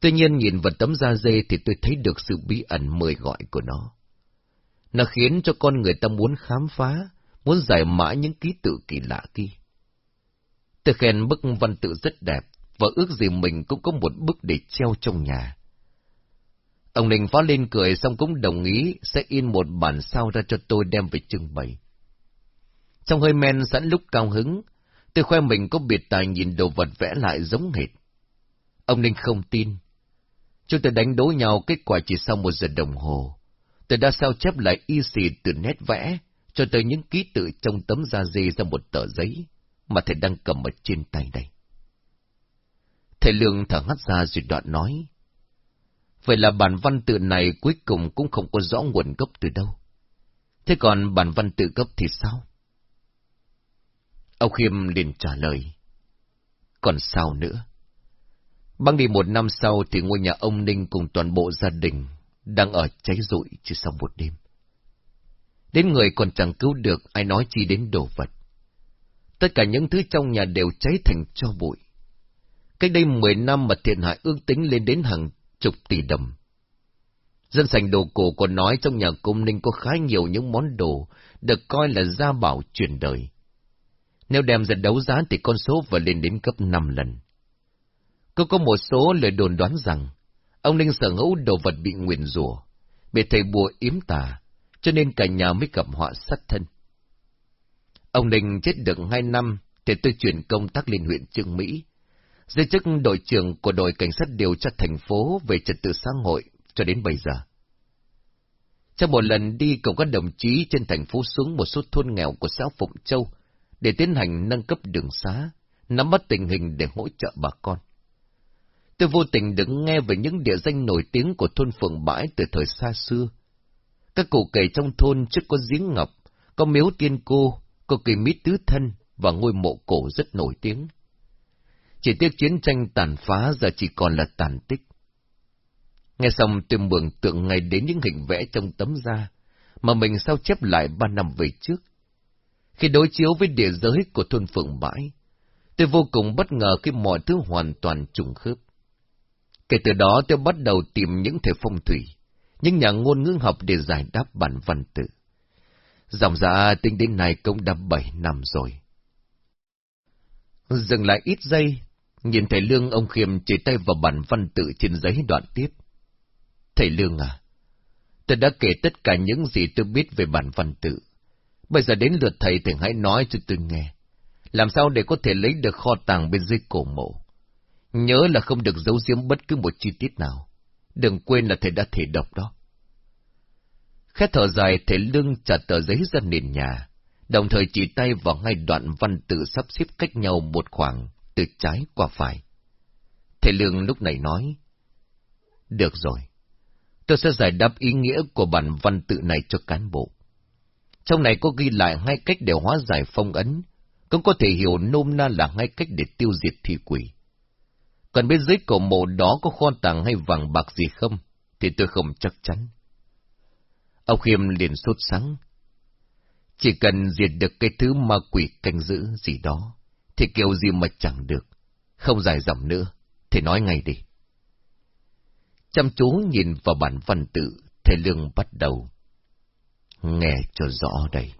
Tuy nhiên nhìn vào tấm da dê thì tôi thấy được sự bí ẩn mời gọi của nó. Nó khiến cho con người ta muốn khám phá, muốn giải mã những ký tự kỳ lạ kia. Tôi khen bức văn tự rất đẹp, và ước gì mình cũng có một bức để treo trong nhà. Ông Ninh phá lên cười xong cũng đồng ý sẽ in một bản sao ra cho tôi đem về trưng bày. Trong hơi men sẵn lúc cao hứng, Tôi khoe mình có biệt tài nhìn đồ vật vẽ lại giống hệt. Ông Ninh không tin. Chúng tôi đánh đố nhau kết quả chỉ sau một giờ đồng hồ. Tôi đã sao chép lại y xì từ nét vẽ, cho tới những ký tự trong tấm da dê ra một tờ giấy, mà thầy đang cầm ở trên tay đây. Thầy Lương thở hắt ra rồi đoạn nói. Vậy là bản văn tự này cuối cùng cũng không có rõ nguồn gốc từ đâu. Thế còn bản văn tự gốc thì sao? Ông Khiêm liền trả lời. Còn sao nữa? Băng đi một năm sau thì ngôi nhà ông Ninh cùng toàn bộ gia đình đang ở cháy rụi chỉ sau một đêm. Đến người còn chẳng cứu được, ai nói chi đến đồ vật. Tất cả những thứ trong nhà đều cháy thành cho bụi. Cách đây mười năm mà thiệt hại ước tính lên đến hàng chục tỷ đồng. Dân sành đồ cổ còn nói trong nhà cung ninh có khá nhiều những món đồ được coi là gia bảo truyền đời. Nếu đem ra đấu giá thì con số vừa lên đến cấp 5 lần. Có có một số lời đồn đoán rằng, ông Ninh sở hữu đồ vật bị nguyền rủa, bị thầy bùa yếm tà, cho nên cả nhà mới gặp họa sát thân. Ông Ninh chết được hai năm, thì tôi chuyển công tác lên huyện Trương Mỹ, giới chức đội trưởng của đội cảnh sát điều tra thành phố về trật tự xã hội cho đến bây giờ. Trong một lần đi cùng các đồng chí trên thành phố xuống một số thôn nghèo của xã Phụng Châu để tiến hành nâng cấp đường xá, nắm bắt tình hình để hỗ trợ bà con. Tôi vô tình đứng nghe về những địa danh nổi tiếng của thôn Phượng Bãi từ thời xa xưa. Các cụ kể trong thôn trước có giếng ngọc, có miếu tiên cô, có kỳ mít tứ thân và ngôi mộ cổ rất nổi tiếng. Chỉ tiếc chiến tranh tàn phá giờ chỉ còn là tàn tích. Nghe xong tôi mường tượng ngay đến những hình vẽ trong tấm da, mà mình sao chép lại ba năm về trước. Khi đối chiếu với địa giới của thôn Phượng Bãi, tôi vô cùng bất ngờ khi mọi thứ hoàn toàn trùng khớp. Kể từ đó tôi bắt đầu tìm những thể phong thủy, những nhà ngôn ngữ học để giải đáp bản văn tự. Dòng dạ tính đến này cũng đã bảy năm rồi. Dừng lại ít giây, nhìn thầy Lương ông Khiêm chỉ tay vào bản văn tự trên giấy đoạn tiếp. Thầy Lương à, tôi đã kể tất cả những gì tôi biết về bản văn tự. Bây giờ đến lượt thầy thì hãy nói cho tôi nghe. Làm sao để có thể lấy được kho tàng bên dưới cổ mộ? Nhớ là không được giấu giếm bất cứ một chi tiết nào. Đừng quên là thầy đã thể độc đó. Khét thở dài, thầy lưng trả tờ giấy ra nền nhà, đồng thời chỉ tay vào ngay đoạn văn tự sắp xếp cách nhau một khoảng, từ trái qua phải. Thầy Lương lúc này nói, Được rồi, tôi sẽ giải đáp ý nghĩa của bản văn tự này cho cán bộ. Trong này có ghi lại hai cách để hóa giải phong ấn, cũng có thể hiểu nôm na là hai cách để tiêu diệt thi quỷ. Còn bên dưới cổ mộ đó có kho tàng hay vàng bạc gì không, thì tôi không chắc chắn. Ông Khiêm liền sốt sắng. Chỉ cần diệt được cái thứ ma quỷ canh giữ gì đó, thì kêu gì mà chẳng được. Không dài dòng nữa, thì nói ngay đi. Chăm chú nhìn vào bản văn tự, thầy Lương bắt đầu. Nghe cho rõ đây.